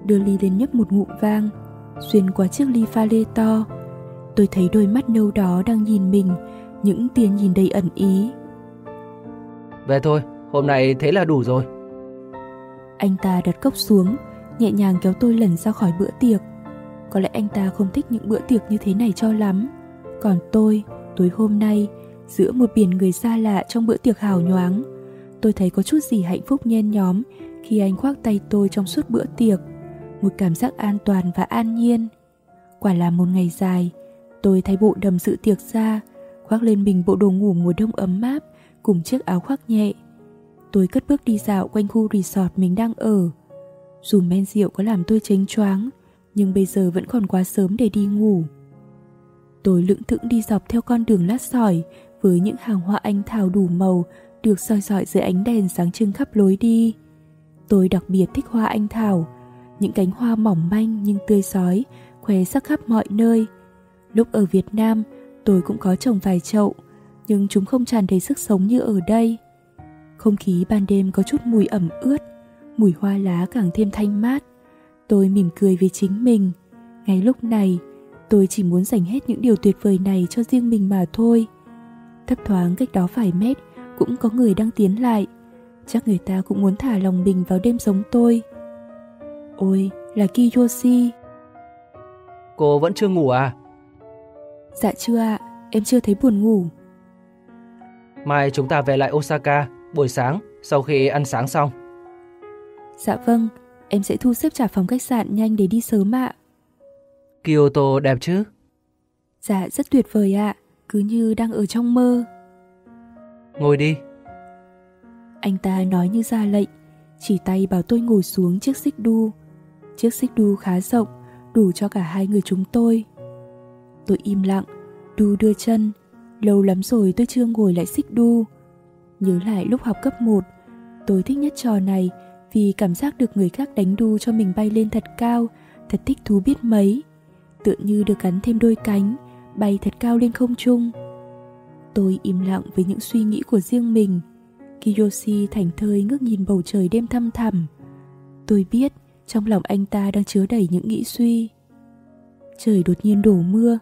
đưa ly lên nhấp một ngụm vang, xuyên qua chiếc ly pha lê to. Tôi thấy đôi mắt nâu đó đang nhìn mình, những tia nhìn đầy ẩn ý. Về thôi, hôm nay thế là đủ rồi. Anh ta đặt cốc xuống, nhẹ nhàng kéo tôi lần ra khỏi bữa tiệc. Có lẽ anh ta không thích những bữa tiệc như thế này cho lắm. Còn tôi, tối hôm nay, giữa một biển người xa lạ trong bữa tiệc hào nhoáng, tôi thấy có chút gì hạnh phúc nhen nhóm khi anh khoác tay tôi trong suốt bữa tiệc. Một cảm giác an toàn và an nhiên. Quả là một ngày dài, tôi thay bộ đầm sự tiệc ra, khoác lên mình bộ đồ ngủ mùa đông ấm áp cùng chiếc áo khoác nhẹ. Tôi cất bước đi dạo quanh khu resort mình đang ở. Dù men rượu có làm tôi chênh choáng, nhưng bây giờ vẫn còn quá sớm để đi ngủ. Tôi lững thững đi dọc theo con đường lát sỏi với những hàng hoa anh thảo đủ màu được soi sỏi dưới ánh đèn sáng trưng khắp lối đi. Tôi đặc biệt thích hoa anh thảo, những cánh hoa mỏng manh nhưng tươi sói, khoe sắc khắp mọi nơi. Lúc ở Việt Nam, tôi cũng có trồng vài chậu, nhưng chúng không tràn đầy sức sống như ở đây. Không khí ban đêm có chút mùi ẩm ướt, mùi hoa lá càng thêm thanh mát. Tôi mỉm cười với chính mình. Ngay lúc này, tôi chỉ muốn dành hết những điều tuyệt vời này cho riêng mình mà thôi. Thấp thoáng cách đó vài mét, cũng có người đang tiến lại. Chắc người ta cũng muốn thả lòng mình vào đêm giống tôi. Ôi, là Kiyoshi. Cô vẫn chưa ngủ à? Dạ chưa ạ, em chưa thấy buồn ngủ. Mai chúng ta về lại Osaka, buổi sáng, sau khi ăn sáng xong. Dạ vâng, em sẽ thu xếp trả phòng khách sạn nhanh để đi sớm ạ. Kyoto đẹp chứ? Dạ rất tuyệt vời ạ, cứ như đang ở trong mơ. Ngồi đi. Anh ta nói như ra lệnh, chỉ tay bảo tôi ngồi xuống chiếc xích đu. Chiếc xích đu khá rộng, đủ cho cả hai người chúng tôi. Tôi im lặng, đu đưa chân. Lâu lắm rồi tôi chưa ngồi lại xích đu. Nhớ lại lúc học cấp 1, tôi thích nhất trò này vì cảm giác được người khác đánh đu cho mình bay lên thật cao, thật thích thú biết mấy. Tựa như được gắn thêm đôi cánh, bay thật cao lên không trung. Tôi im lặng với những suy nghĩ của riêng mình. Kiyoshi thành thơi ngước nhìn bầu trời đêm thăm thẳm. Tôi biết trong lòng anh ta đang chứa đầy những nghĩ suy. Trời đột nhiên đổ mưa,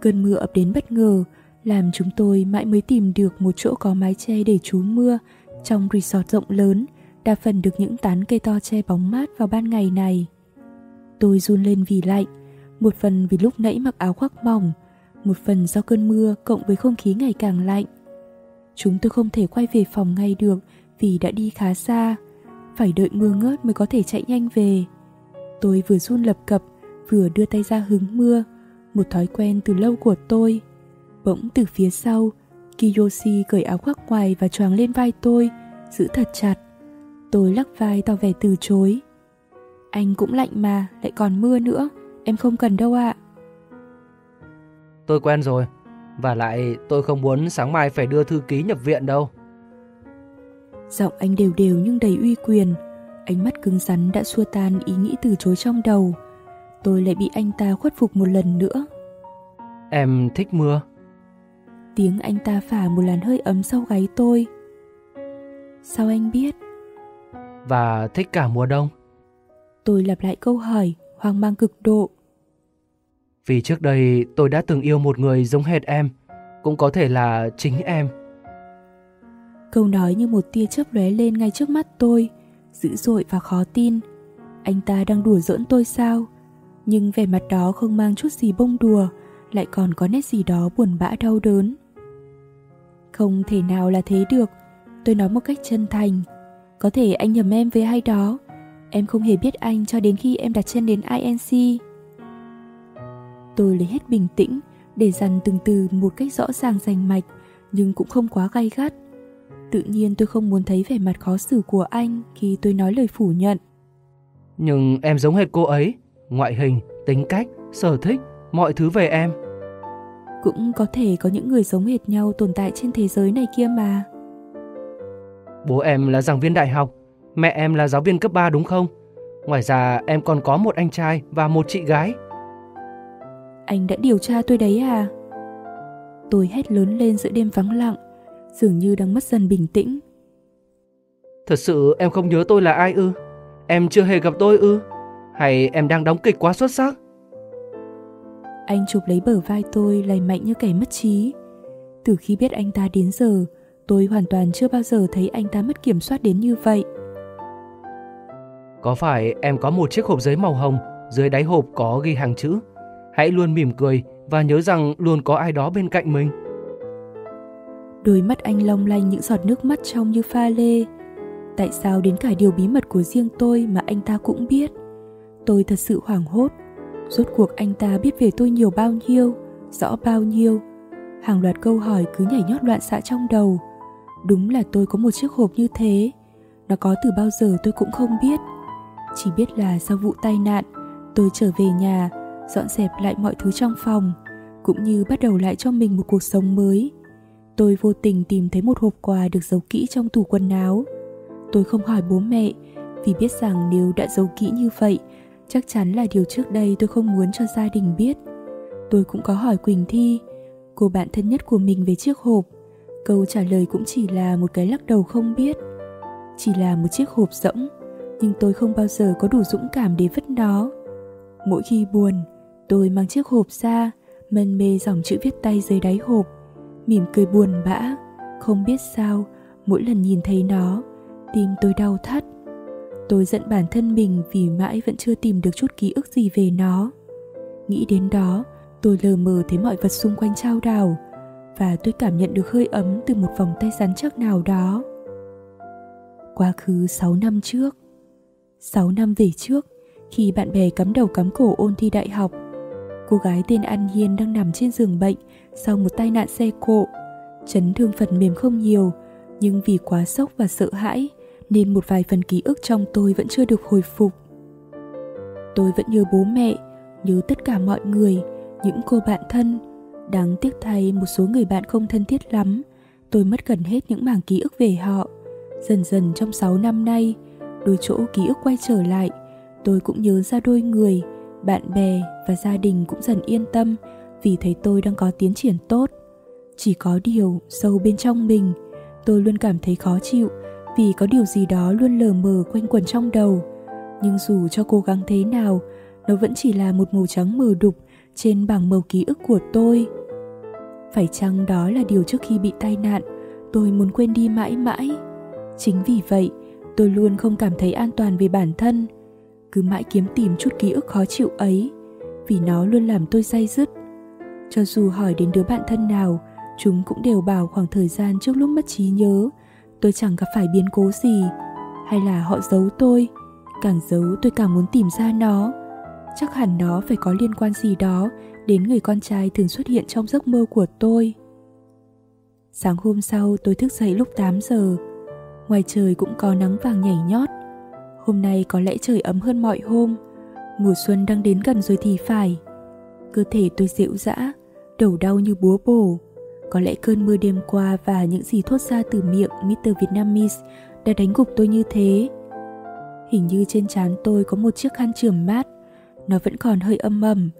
cơn mưa ập đến bất ngờ, làm chúng tôi mãi mới tìm được một chỗ có mái che để trú mưa trong resort rộng lớn, đa phần được những tán cây to che bóng mát vào ban ngày này. Tôi run lên vì lạnh, một phần vì lúc nãy mặc áo khoác mỏng, một phần do cơn mưa cộng với không khí ngày càng lạnh. Chúng tôi không thể quay về phòng ngay được vì đã đi khá xa, phải đợi mưa ngớt mới có thể chạy nhanh về. Tôi vừa run lập cập, vừa đưa tay ra hứng mưa, một thói quen từ lâu của tôi. Bỗng từ phía sau, Kiyoshi cởi áo khoác ngoài và choàng lên vai tôi, giữ thật chặt. Tôi lắc vai tỏ vẻ từ chối. Anh cũng lạnh mà, lại còn mưa nữa, em không cần đâu ạ. Tôi quen rồi, và lại tôi không muốn sáng mai phải đưa thư ký nhập viện đâu. Giọng anh đều đều nhưng đầy uy quyền, ánh mắt cứng rắn đã xua tan ý nghĩ từ chối trong đầu. Tôi lại bị anh ta khuất phục một lần nữa. Em thích mưa. Tiếng anh ta phả một làn hơi ấm sau gáy tôi. Sao anh biết? Và thích cả mùa đông. Tôi lặp lại câu hỏi, hoang mang cực độ. Vì trước đây tôi đã từng yêu một người giống hệt em, cũng có thể là chính em. Câu nói như một tia chớp lóe lên ngay trước mắt tôi, dữ dội và khó tin. Anh ta đang đùa giỡn tôi sao? Nhưng vẻ mặt đó không mang chút gì bông đùa, lại còn có nét gì đó buồn bã đau đớn. Không thể nào là thế được, tôi nói một cách chân thành. Có thể anh nhầm em với ai đó, em không hề biết anh cho đến khi em đặt chân đến INC. Tôi lấy hết bình tĩnh để dằn từng từ một cách rõ ràng rành mạch, nhưng cũng không quá gay gắt. Tự nhiên tôi không muốn thấy vẻ mặt khó xử của anh khi tôi nói lời phủ nhận. Nhưng em giống hệt cô ấy, ngoại hình, tính cách, sở thích, mọi thứ về em. Cũng có thể có những người giống hệt nhau tồn tại trên thế giới này kia mà. Bố em là giảng viên đại học, mẹ em là giáo viên cấp 3 đúng không? Ngoài ra em còn có một anh trai và một chị gái. Anh đã điều tra tôi đấy à? Tôi hét lớn lên giữa đêm vắng lặng, dường như đang mất dần bình tĩnh. Thật sự em không nhớ tôi là ai ư? Em chưa hề gặp tôi ư? Hay em đang đóng kịch quá xuất sắc? Anh chụp lấy bờ vai tôi lầy mạnh như kẻ mất trí. Từ khi biết anh ta đến giờ, tôi hoàn toàn chưa bao giờ thấy anh ta mất kiểm soát đến như vậy. Có phải em có một chiếc hộp giấy màu hồng, dưới đáy hộp có ghi hàng chữ Hãy luôn mỉm cười và nhớ rằng luôn có ai đó bên cạnh mình. Đôi mắt anh long lanh những giọt nước mắt trong như pha lê. Tại sao đến cả điều bí mật của riêng tôi mà anh ta cũng biết? Tôi thật sự hoảng hốt. Rốt cuộc anh ta biết về tôi nhiều bao nhiêu, rõ bao nhiêu. Hàng loạt câu hỏi cứ nhảy nhót loạn xạ trong đầu. Đúng là tôi có một chiếc hộp như thế. Nó có từ bao giờ tôi cũng không biết. Chỉ biết là sau vụ tai nạn, tôi trở về nhà dọn dẹp lại mọi thứ trong phòng cũng như bắt đầu lại cho mình một cuộc sống mới. Tôi vô tình tìm thấy một hộp quà được giấu kỹ trong tủ quần áo. Tôi không hỏi bố mẹ vì biết rằng nếu đã giấu kỹ như vậy chắc chắn là điều trước đây tôi không muốn cho gia đình biết. Tôi cũng có hỏi quỳnh thi cô bạn thân nhất của mình về chiếc hộp. Câu trả lời cũng chỉ là một cái lắc đầu không biết chỉ là một chiếc hộp rỗng nhưng tôi không bao giờ có đủ dũng cảm để vứt nó mỗi khi buồn Tôi mang chiếc hộp ra, mân mê dòng chữ viết tay dưới đáy hộp, mỉm cười buồn bã, không biết sao, mỗi lần nhìn thấy nó, tim tôi đau thắt. Tôi giận bản thân mình vì mãi vẫn chưa tìm được chút ký ức gì về nó. Nghĩ đến đó, tôi lờ mờ thấy mọi vật xung quanh trao đảo và tôi cảm nhận được hơi ấm từ một vòng tay rắn chắc nào đó. Quá khứ 6 năm trước 6 năm về trước, khi bạn bè cắm đầu cắm cổ ôn thi đại học, Cô gái tên An Hiên đang nằm trên giường bệnh sau một tai nạn xe cộ. Chấn thương phần mềm không nhiều, nhưng vì quá sốc và sợ hãi nên một vài phần ký ức trong tôi vẫn chưa được hồi phục. Tôi vẫn nhớ bố mẹ, nhớ tất cả mọi người, những cô bạn thân. Đáng tiếc thay một số người bạn không thân thiết lắm, tôi mất gần hết những mảng ký ức về họ. Dần dần trong 6 năm nay, đôi chỗ ký ức quay trở lại, tôi cũng nhớ ra đôi người, bạn bè và gia đình cũng dần yên tâm vì thấy tôi đang có tiến triển tốt. Chỉ có điều sâu bên trong mình tôi luôn cảm thấy khó chịu vì có điều gì đó luôn lờ mờ quanh quẩn trong đầu. Nhưng dù cho cố gắng thế nào nó vẫn chỉ là một màu trắng mờ đục trên bảng màu ký ức của tôi. Phải chăng đó là điều trước khi bị tai nạn tôi muốn quên đi mãi mãi? Chính vì vậy tôi luôn không cảm thấy an toàn về bản thân. Cứ mãi kiếm tìm chút ký ức khó chịu ấy, vì nó luôn làm tôi say dứt. Cho dù hỏi đến đứa bạn thân nào, chúng cũng đều bảo khoảng thời gian trước lúc mất trí nhớ, tôi chẳng gặp phải biến cố gì, hay là họ giấu tôi. Càng giấu tôi càng muốn tìm ra nó. Chắc hẳn nó phải có liên quan gì đó đến người con trai thường xuất hiện trong giấc mơ của tôi. Sáng hôm sau, tôi thức dậy lúc 8 giờ ngoài trời cũng có nắng vàng nhảy nhót Hôm nay có lẽ trời ấm hơn mọi hôm Mùa xuân đang đến gần rồi thì phải Cơ thể tôi dịu dã Đầu đau như búa bổ Có lẽ cơn mưa đêm qua và những gì thốt ra từ miệng Mr. Vietnamese đã đánh gục tôi như thế. Hình như trên trán tôi có một chiếc khăn trường mát, nó vẫn còn hơi âm ầm.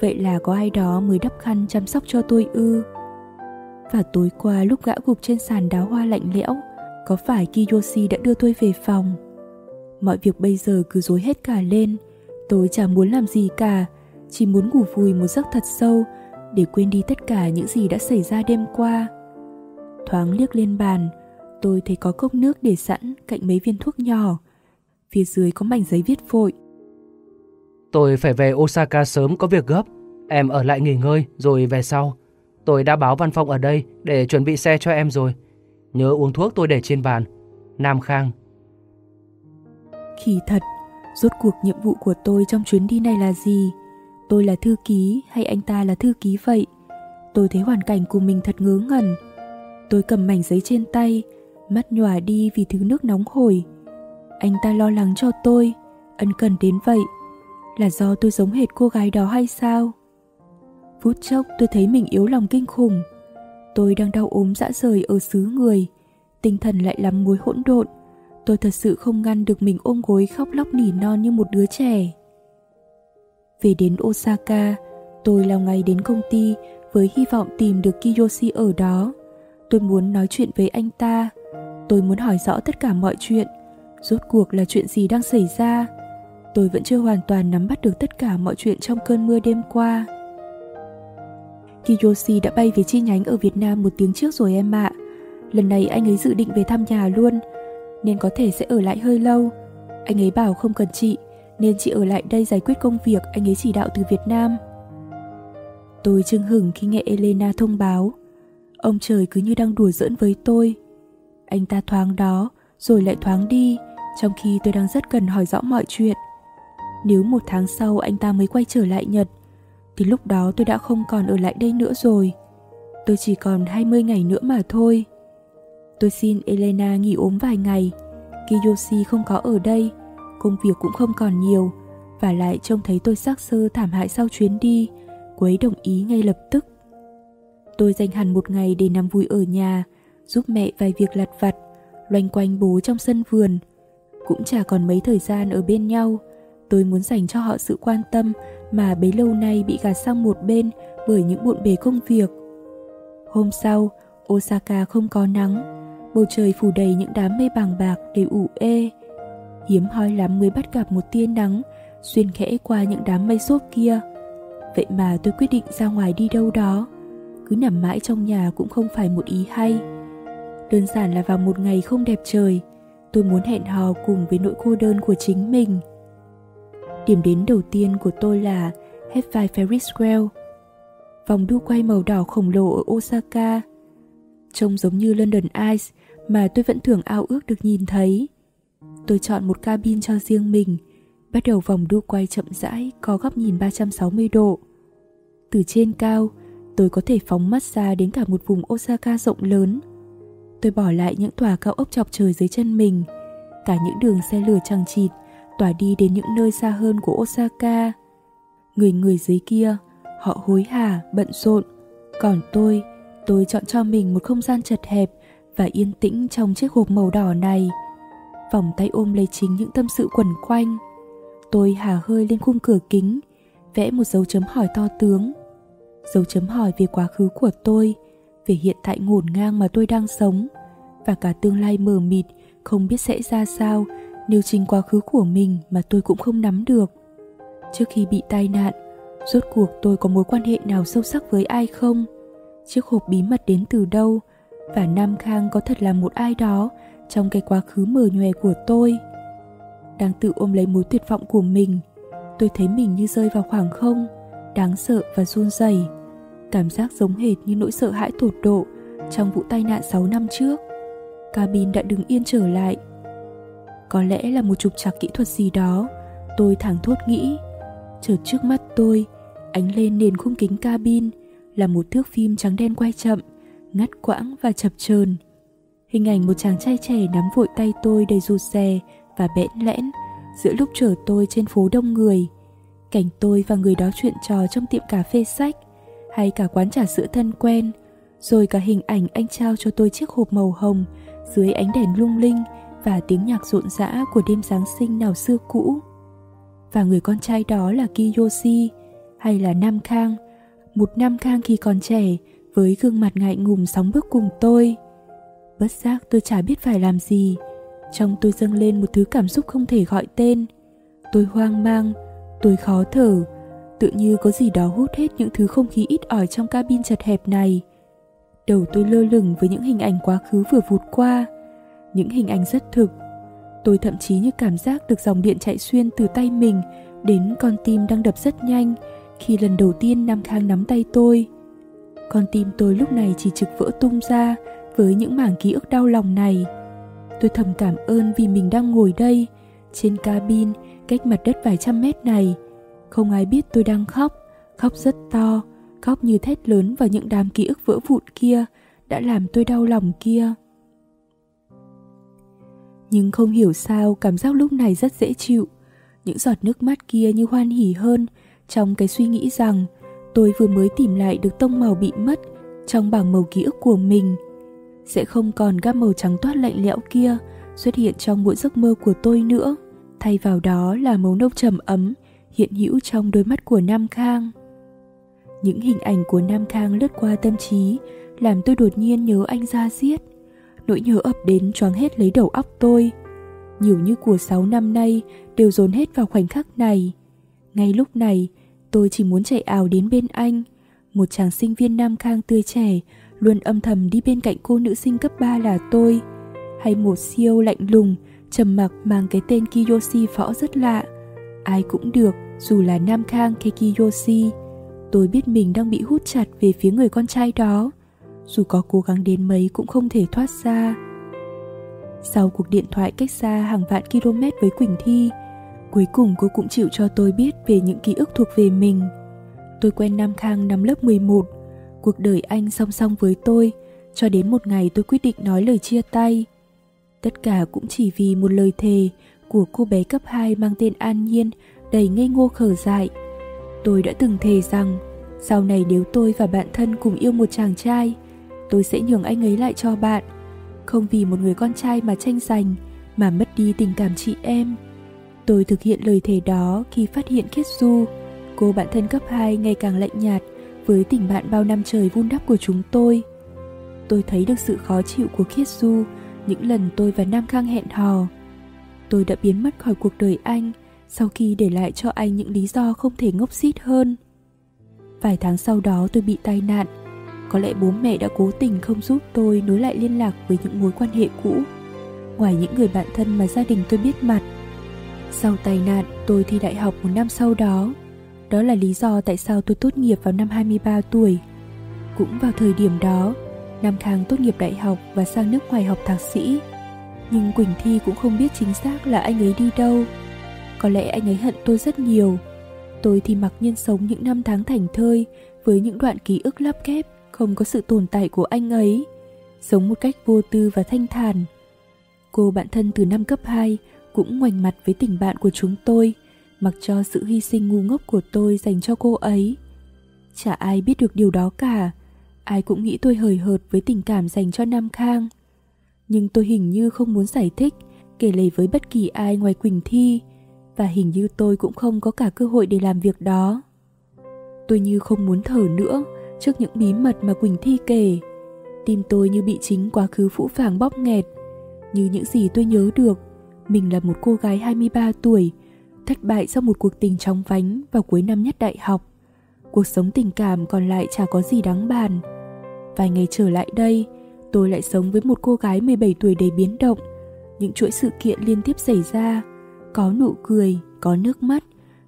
Vậy là có ai đó mới đắp khăn chăm sóc cho tôi ư? Và tối qua lúc gã gục trên sàn đá hoa lạnh lẽo, có phải Kiyoshi đã đưa tôi về phòng? Mọi việc bây giờ cứ dối hết cả lên Tôi chẳng muốn làm gì cả, Chỉ muốn ngủ vùi một giấc thật sâu, Để quên đi tất cả những gì đã xảy ra đêm qua Thoáng liếc lên bàn, Tôi thấy có cốc nước để sẵn cạnh mấy viên thuốc nhỏ. Phía dưới có mảnh giấy viết vội. Tôi phải về Osaka sớm có việc gấp. Em ở lại nghỉ ngơi, rồi về sau. Tôi đã báo văn phòng ở đây để chuẩn bị xe cho em rồi. Nhớ uống thuốc tôi để trên bàn. Nam Khang. Kỳ thật, rốt cuộc nhiệm vụ của tôi trong chuyến đi này là gì? Tôi là thư ký hay anh ta là thư ký vậy? Tôi thấy hoàn cảnh của mình thật ngớ ngẩn. Tôi cầm mảnh giấy trên tay, mắt nhòa đi vì thứ nước nóng hổi. Anh ta lo lắng cho tôi, ân cần đến vậy. Là do tôi giống hệt cô gái đó hay sao? Phút chốc tôi thấy mình yếu lòng kinh khủng. Tôi đang đau ốm dã rời ở xứ người, tinh thần lại lắm mối hỗn độn. Tôi thật sự không ngăn được mình ôm gối khóc lóc nỉ non như một đứa trẻ. Về đến Osaka, tôi lao ngay đến công ty với hy vọng tìm được Kiyoshi ở đó. Tôi muốn nói chuyện với anh ta. Tôi muốn hỏi rõ tất cả mọi chuyện. Rốt cuộc là chuyện gì đang xảy ra? Tôi vẫn chưa hoàn toàn nắm bắt được tất cả mọi chuyện trong cơn mưa đêm qua. Kiyoshi đã bay về chi nhánh ở Việt Nam một tiếng trước rồi em ạ. Lần này anh ấy dự định về thăm nhà luôn, nên có thể sẽ ở lại hơi lâu. Anh ấy bảo không cần chị, nên chị ở lại đây giải quyết công việc anh ấy chỉ đạo từ Việt Nam. Tôi chưng hửng khi nghe Elena thông báo. Ông trời cứ như đang đùa giỡn với tôi. Anh ta thoáng đó, rồi lại thoáng đi, trong khi tôi đang rất cần hỏi rõ mọi chuyện. Nếu một tháng sau anh ta mới quay trở lại Nhật, thì lúc đó tôi đã không còn ở lại đây nữa rồi. Tôi chỉ còn 20 ngày nữa mà thôi. Tôi xin Elena nghỉ ốm vài ngày. Kiyoshi không có ở đây, công việc cũng không còn nhiều, và lại trông thấy tôi xác sơ thảm hại sau chuyến đi, cô ấy đồng ý ngay lập tức. Tôi dành hẳn một ngày để nằm vui ở nhà, giúp mẹ vài việc lặt vặt, loanh quanh bố trong sân vườn. Cũng chả còn mấy thời gian ở bên nhau, tôi muốn dành cho họ sự quan tâm mà bấy lâu nay bị gạt sang một bên bởi những bộn bề công việc. Hôm sau, Osaka không có nắng, bầu trời phủ đầy những đám mây bàng bạc để ủ ê. Hiếm hoi lắm mới bắt gặp một tia nắng xuyên khẽ qua những đám mây xốp kia. Vậy mà tôi quyết định ra ngoài đi đâu đó. Cứ nằm mãi trong nhà cũng không phải một ý hay. Đơn giản là vào một ngày không đẹp trời, tôi muốn hẹn hò cùng với nỗi cô đơn của chính mình. Điểm đến đầu tiên của tôi là Hefei Ferris Wheel, vòng đu quay màu đỏ khổng lồ ở Osaka. Trông giống như London Eye mà tôi vẫn thường ao ước được nhìn thấy. Tôi chọn một cabin cho riêng mình, bắt đầu vòng đu quay chậm rãi có góc nhìn 360 độ. Từ trên cao, tôi có thể phóng mắt ra đến cả một vùng Osaka rộng lớn. Tôi bỏ lại những tòa cao ốc chọc trời dưới chân mình, cả những đường xe lửa chằng chịt tỏa đi đến những nơi xa hơn của Osaka. Người người dưới kia, họ hối hả, bận rộn. Còn tôi, tôi chọn cho mình một không gian chật hẹp và yên tĩnh trong chiếc hộp màu đỏ này. Vòng tay ôm lấy chính những tâm sự quẩn quanh. Tôi hà hơi lên khung cửa kính, vẽ một dấu chấm hỏi to tướng. Dấu chấm hỏi về quá khứ của tôi, về hiện tại ngổn ngang mà tôi đang sống, và cả tương lai mờ mịt không biết sẽ ra sao nếu trình quá khứ của mình mà tôi cũng không nắm được. Trước khi bị tai nạn, rốt cuộc tôi có mối quan hệ nào sâu sắc với ai không? Chiếc hộp bí mật đến từ đâu? Và Nam Khang có thật là một ai đó trong cái quá khứ mờ nhòe của tôi? Đang tự ôm lấy mối tuyệt vọng của mình, tôi thấy mình như rơi vào khoảng không, đáng sợ và run rẩy. Cảm giác giống hệt như nỗi sợ hãi tột độ trong vụ tai nạn 6 năm trước. Cabin đã đứng yên trở lại có lẽ là một trục trặc kỹ thuật gì đó. Tôi thẳng thốt nghĩ. Chợt trước mắt tôi Ánh lên nền khung kính cabin Là một thước phim trắng đen quay chậm Ngắt quãng và chập chờn. Hình ảnh một chàng trai trẻ nắm vội tay tôi đầy rụt rè và bẽn lẽn giữa lúc chở tôi trên phố đông người. Cảnh tôi và người đó chuyện trò trong tiệm cà phê sách hay cả quán trà sữa thân quen, rồi cả hình ảnh anh trao cho tôi chiếc hộp màu hồng dưới ánh đèn lung linh và tiếng nhạc rộn rã của đêm Giáng sinh nào xưa cũ. Và người con trai đó là Kiyoshi hay là Nam Khang, một Nam Khang khi còn trẻ với gương mặt ngại ngùng sóng bước cùng tôi. Bất giác tôi chả biết phải làm gì, trong tôi dâng lên một thứ cảm xúc không thể gọi tên. Tôi hoang mang, tôi khó thở, tự như có gì đó hút hết những thứ không khí ít ỏi trong cabin chật hẹp này. Đầu tôi lơ lửng với những hình ảnh quá khứ vừa vụt qua, những hình ảnh rất thực. Tôi thậm chí như cảm giác được dòng điện chạy xuyên từ tay mình đến con tim đang đập rất nhanh khi lần đầu tiên Nam Khang nắm tay tôi. Con tim tôi lúc này chỉ trực vỡ tung ra với những mảng ký ức đau lòng này. Tôi thầm cảm ơn vì mình đang ngồi đây, trên cabin, cách mặt đất vài trăm mét này. Không ai biết tôi đang khóc, khóc rất to, khóc như thét lớn vào những đám ký ức vỡ vụn kia đã làm tôi đau lòng kia. Nhưng không hiểu sao cảm giác lúc này rất dễ chịu. Những giọt nước mắt kia như hoan hỉ hơn trong cái suy nghĩ rằng tôi vừa mới tìm lại được tông màu bị mất trong bảng màu ký ức của mình. Sẽ không còn gam màu trắng toát lạnh lẽo kia xuất hiện trong mỗi giấc mơ của tôi nữa. Thay vào đó là màu nâu trầm ấm hiện hữu trong đôi mắt của Nam Khang. Những hình ảnh của Nam Khang lướt qua tâm trí làm tôi đột nhiên nhớ anh ra giết. Nỗi nhớ ập đến choáng hết lấy đầu óc tôi. Nhiều như của 6 năm nay đều dồn hết vào khoảnh khắc này. Ngay lúc này, tôi chỉ muốn chạy ảo đến bên anh. Một chàng sinh viên Nam Khang tươi trẻ luôn âm thầm đi bên cạnh cô nữ sinh cấp 3 là tôi. Hay một siêu lạnh lùng, trầm mặc mang cái tên Kiyoshi phõ rất lạ. Ai cũng được, dù là Nam Khang hay Kiyoshi. Tôi biết mình đang bị hút chặt về phía người con trai đó. Dù có cố gắng đến mấy cũng không thể thoát ra. Sau cuộc điện thoại cách xa hàng vạn km với Quỳnh Thi, cuối cùng cô cũng chịu cho tôi biết về những ký ức thuộc về mình. Tôi quen Nam Khang năm lớp 11, cuộc đời anh song song với tôi, cho đến một ngày tôi quyết định nói lời chia tay. Tất cả cũng chỉ vì một lời thề của cô bé cấp 2 mang tên An Nhiên đầy ngây ngô khờ dại. Tôi đã từng thề rằng sau này nếu tôi và bạn thân cùng yêu một chàng trai, tôi sẽ nhường anh ấy lại cho bạn. Không vì một người con trai mà tranh giành, mà mất đi tình cảm chị em. Tôi thực hiện lời thề đó khi phát hiện Khiết Du, cô bạn thân cấp 2 ngày càng lạnh nhạt với tình bạn bao năm trời vun đắp của chúng tôi. Tôi thấy được sự khó chịu của Khiết Du những lần tôi và Nam Khang hẹn hò. Tôi đã biến mất khỏi cuộc đời anh sau khi để lại cho anh những lý do không thể ngốc xít hơn. Vài tháng sau đó tôi bị tai nạn. Có lẽ bố mẹ đã cố tình không giúp tôi nối lại liên lạc với những mối quan hệ cũ. Ngoài những người bạn thân mà gia đình tôi biết mặt. Sau tai nạn, tôi thi đại học một năm sau đó. Đó là lý do tại sao tôi tốt nghiệp vào năm 23 tuổi. Cũng vào thời điểm đó, Nam Khang tốt nghiệp đại học và sang nước ngoài học thạc sĩ. Nhưng Quỳnh Thi cũng không biết chính xác là anh ấy đi đâu. Có lẽ anh ấy hận tôi rất nhiều. Tôi thì mặc nhiên sống những năm tháng thành thơi với những đoạn ký ức lắp kép không có sự tồn tại của anh ấy. Sống một cách vô tư và thanh thản. Cô bạn thân từ năm cấp 2 cũng ngoảnh mặt với tình bạn của chúng tôi, mặc cho sự hy sinh ngu ngốc của tôi dành cho cô ấy. Chả ai biết được điều đó cả, ai cũng nghĩ tôi hời hợt với tình cảm dành cho Nam Khang. Nhưng tôi hình như không muốn giải thích, kể lể với bất kỳ ai ngoài Quỳnh Thi, và hình như tôi cũng không có cả cơ hội để làm việc đó. Tôi như không muốn thở nữa trước những bí mật mà Quỳnh Thi kể. Tim tôi như bị chính quá khứ phũ phàng bóp nghẹt. Như những gì tôi nhớ được, mình là một cô gái 23 tuổi, thất bại sau một cuộc tình chóng vánh vào cuối năm nhất đại học. Cuộc sống tình cảm còn lại chả có gì đáng bàn. Vài ngày trở lại đây, tôi lại sống với một cô gái 17 tuổi đầy biến động. Những chuỗi sự kiện liên tiếp xảy ra, có nụ cười, có nước mắt,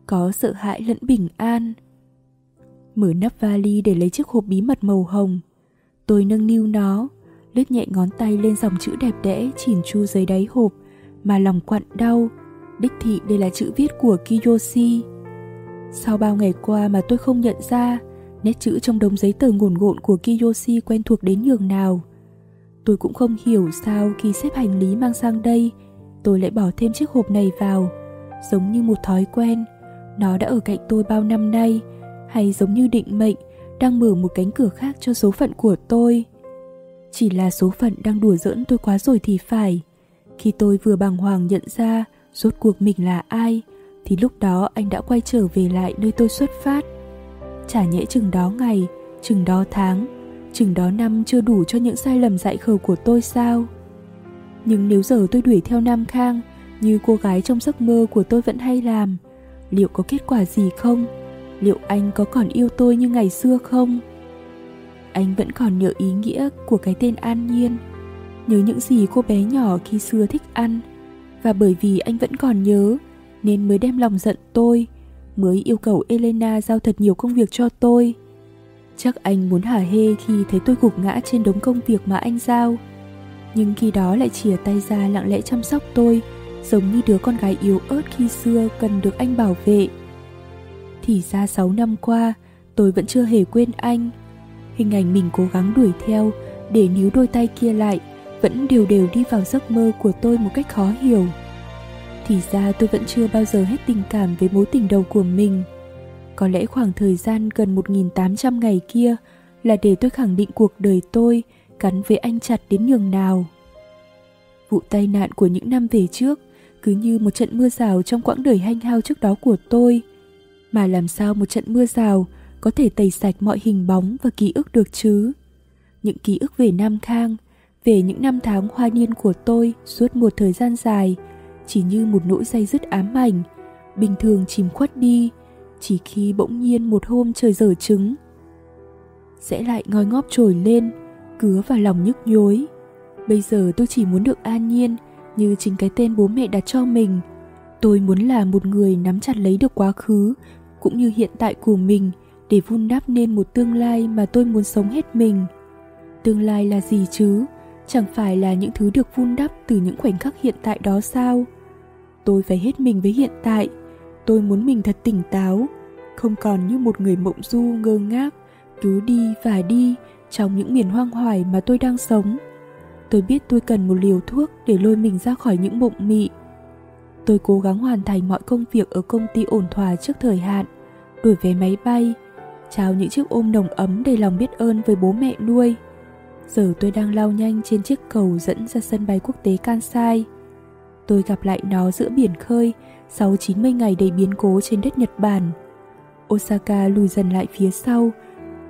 có sợ hãi lẫn bình an. Mở nắp vali để lấy chiếc hộp bí mật màu hồng. Tôi nâng niu nó, lướt nhẹ ngón tay lên dòng chữ đẹp đẽ chỉn chu dưới đáy hộp mà lòng quặn đau. Đích thị đây là chữ viết của Kiyoshi. Sau bao ngày qua mà tôi không nhận ra, nét chữ trong đống giấy tờ ngổn ngộn của Kiyoshi quen thuộc đến nhường nào. Tôi cũng không hiểu sao khi xếp hành lý mang sang đây, tôi lại bỏ thêm chiếc hộp này vào, giống như một thói quen. Nó đã ở cạnh tôi bao năm nay, hay giống như định mệnh đang mở một cánh cửa khác cho số phận của tôi. Chỉ là số phận đang đùa giỡn tôi quá rồi thì phải. Khi tôi vừa bàng hoàng nhận ra rốt cuộc mình là ai, thì lúc đó anh đã quay trở về lại nơi tôi xuất phát. Chả nhẽ chừng đó ngày, chừng đó tháng, chừng đó năm chưa đủ cho những sai lầm dại khờ của tôi sao? Nhưng nếu giờ tôi đuổi theo Nam Khang, như cô gái trong giấc mơ của tôi vẫn hay làm, liệu có kết quả gì không? Liệu anh có còn yêu tôi như ngày xưa không? Anh vẫn còn nhớ ý nghĩa của cái tên An Nhiên. nhớ những gì cô bé nhỏ khi xưa thích ăn. Và bởi vì anh vẫn còn nhớ, nên mới đem lòng giận tôi, mới yêu cầu Elena giao thật nhiều công việc cho tôi. Chắc anh muốn hả hê khi thấy tôi gục ngã trên đống công việc mà anh giao. Nhưng khi đó lại chìa tay ra lặng lẽ chăm sóc tôi, giống như đứa con gái yếu ớt khi xưa cần được anh bảo vệ. Thì ra 6 năm qua, tôi vẫn chưa hề quên anh. Hình ảnh mình cố gắng đuổi theo để níu đôi tay kia lại vẫn đều đều đi vào giấc mơ của tôi một cách khó hiểu. Thì ra tôi vẫn chưa bao giờ hết tình cảm với mối tình đầu của mình. Có lẽ khoảng thời gian gần 1.800 ngày kia là để tôi khẳng định cuộc đời tôi gắn với anh chặt đến nhường nào. Vụ tai nạn của những năm về trước cứ như một trận mưa rào trong quãng đời hanh hao trước đó của tôi. Mà làm sao một trận mưa rào có thể tẩy sạch mọi hình bóng và ký ức được chứ? Những ký ức về Nam Khang, về những năm tháng hoa niên của tôi suốt một thời gian dài, chỉ như một nỗi dây dứt ám ảnh, bình thường chìm khuất đi, chỉ khi bỗng nhiên một hôm trời dở trứng. Sẽ lại ngoi ngóp trồi lên, cứa vào lòng nhức nhối. Bây giờ tôi chỉ muốn được an nhiên, như chính cái tên bố mẹ đặt cho mình. Tôi muốn là một người nắm chặt lấy được quá khứ, cũng như hiện tại của mình để vun đắp nên một tương lai mà tôi muốn sống hết mình. Tương lai là gì chứ? Chẳng phải là những thứ được vun đắp từ những khoảnh khắc hiện tại đó sao? Tôi phải hết mình với hiện tại. Tôi muốn mình thật tỉnh táo, không còn như một người mộng du ngơ ngác, cứ đi và đi trong những miền hoang hoài mà tôi đang sống. Tôi biết tôi cần một liều thuốc để lôi mình ra khỏi những mộng mị. Tôi cố gắng hoàn thành mọi công việc ở công ty ổn thỏa trước thời hạn, đổi vé máy bay, trao những chiếc ôm nồng ấm đầy lòng biết ơn với bố mẹ nuôi. Giờ tôi đang lao nhanh trên chiếc cầu dẫn ra sân bay quốc tế Kansai. Tôi gặp lại nó giữa biển khơi sau 90 ngày đầy biến cố trên đất Nhật Bản. Osaka lùi dần lại phía sau,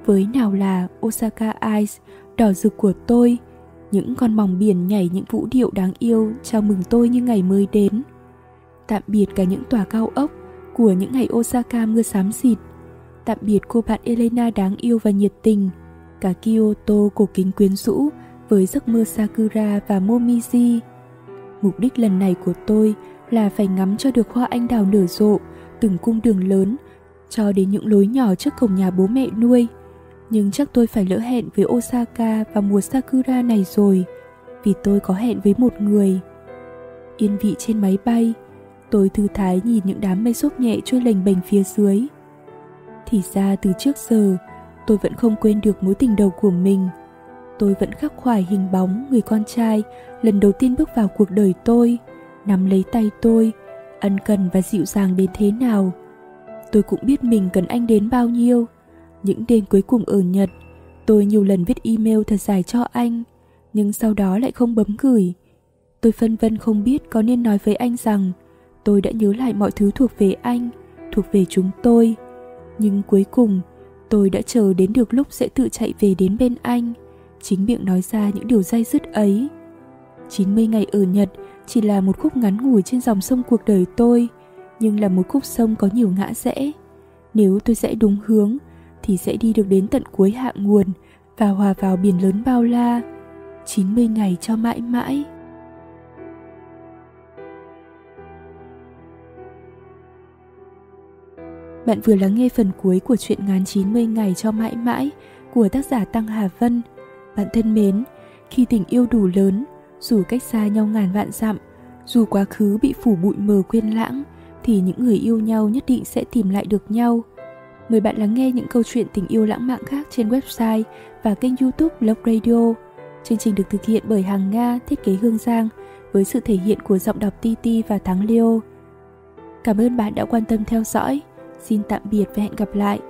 với nào là Osaka Ice đỏ rực của tôi, những con mòng biển nhảy những vũ điệu đáng yêu chào mừng tôi như ngày mới đến. Tạm biệt cả những tòa cao ốc của những ngày Osaka mưa xám xịt. Tạm biệt cô bạn Elena đáng yêu và nhiệt tình. Cả Kyoto cổ kính quyến rũ với giấc mơ Sakura và Momiji. Mục đích lần này của tôi là phải ngắm cho được hoa anh đào nở rộ từng cung đường lớn cho đến những lối nhỏ trước cổng nhà bố mẹ nuôi nhưng chắc tôi phải lỡ hẹn với Osaka vào mùa Sakura này rồi, vì tôi có hẹn với một người. Yên vị trên máy bay, tôi thư thái nhìn những đám mây xốp nhẹ trôi lềnh bềnh phía dưới. Thì ra từ trước giờ, tôi vẫn không quên được mối tình đầu của mình. Tôi vẫn khắc khoải hình bóng người con trai lần đầu tiên bước vào cuộc đời tôi, nắm lấy tay tôi, ân cần và dịu dàng đến thế nào. Tôi cũng biết mình cần anh đến bao nhiêu, những đêm cuối cùng ở Nhật, tôi nhiều lần viết email thật dài cho anh, nhưng sau đó lại không bấm gửi. Tôi phân vân không biết có nên nói với anh rằng tôi đã nhớ lại mọi thứ thuộc về anh, thuộc về chúng tôi. Nhưng cuối cùng, tôi đã chờ đến được lúc sẽ tự chạy về đến bên anh, chính miệng nói ra những điều dai dứt ấy. 90 ngày ở Nhật chỉ là một khúc ngắn ngủi trên dòng sông cuộc đời tôi, nhưng là một khúc sông có nhiều ngã rẽ. Nếu tôi sẽ đúng hướng, thì sẽ đi được đến tận cuối hạ nguồn và hòa vào biển lớn bao la 90 ngày cho mãi mãi. Bạn vừa lắng nghe phần cuối của truyện ngắn 90 ngày cho mãi mãi của tác giả Tăng Hà Vân. Bạn thân mến, khi tình yêu đủ lớn, dù cách xa nhau ngàn vạn dặm, dù quá khứ bị phủ bụi mờ quên lãng, thì những người yêu nhau nhất định sẽ tìm lại được nhau – Mời bạn lắng nghe những câu chuyện tình yêu lãng mạn khác trên website và kênh youtube Love Radio. Chương trình được thực hiện bởi hàng Nga, thiết kế Hương Giang với sự thể hiện của giọng đọc Titi và Thắng Leo. Cảm ơn bạn đã quan tâm theo dõi. Xin tạm biệt và hẹn gặp lại.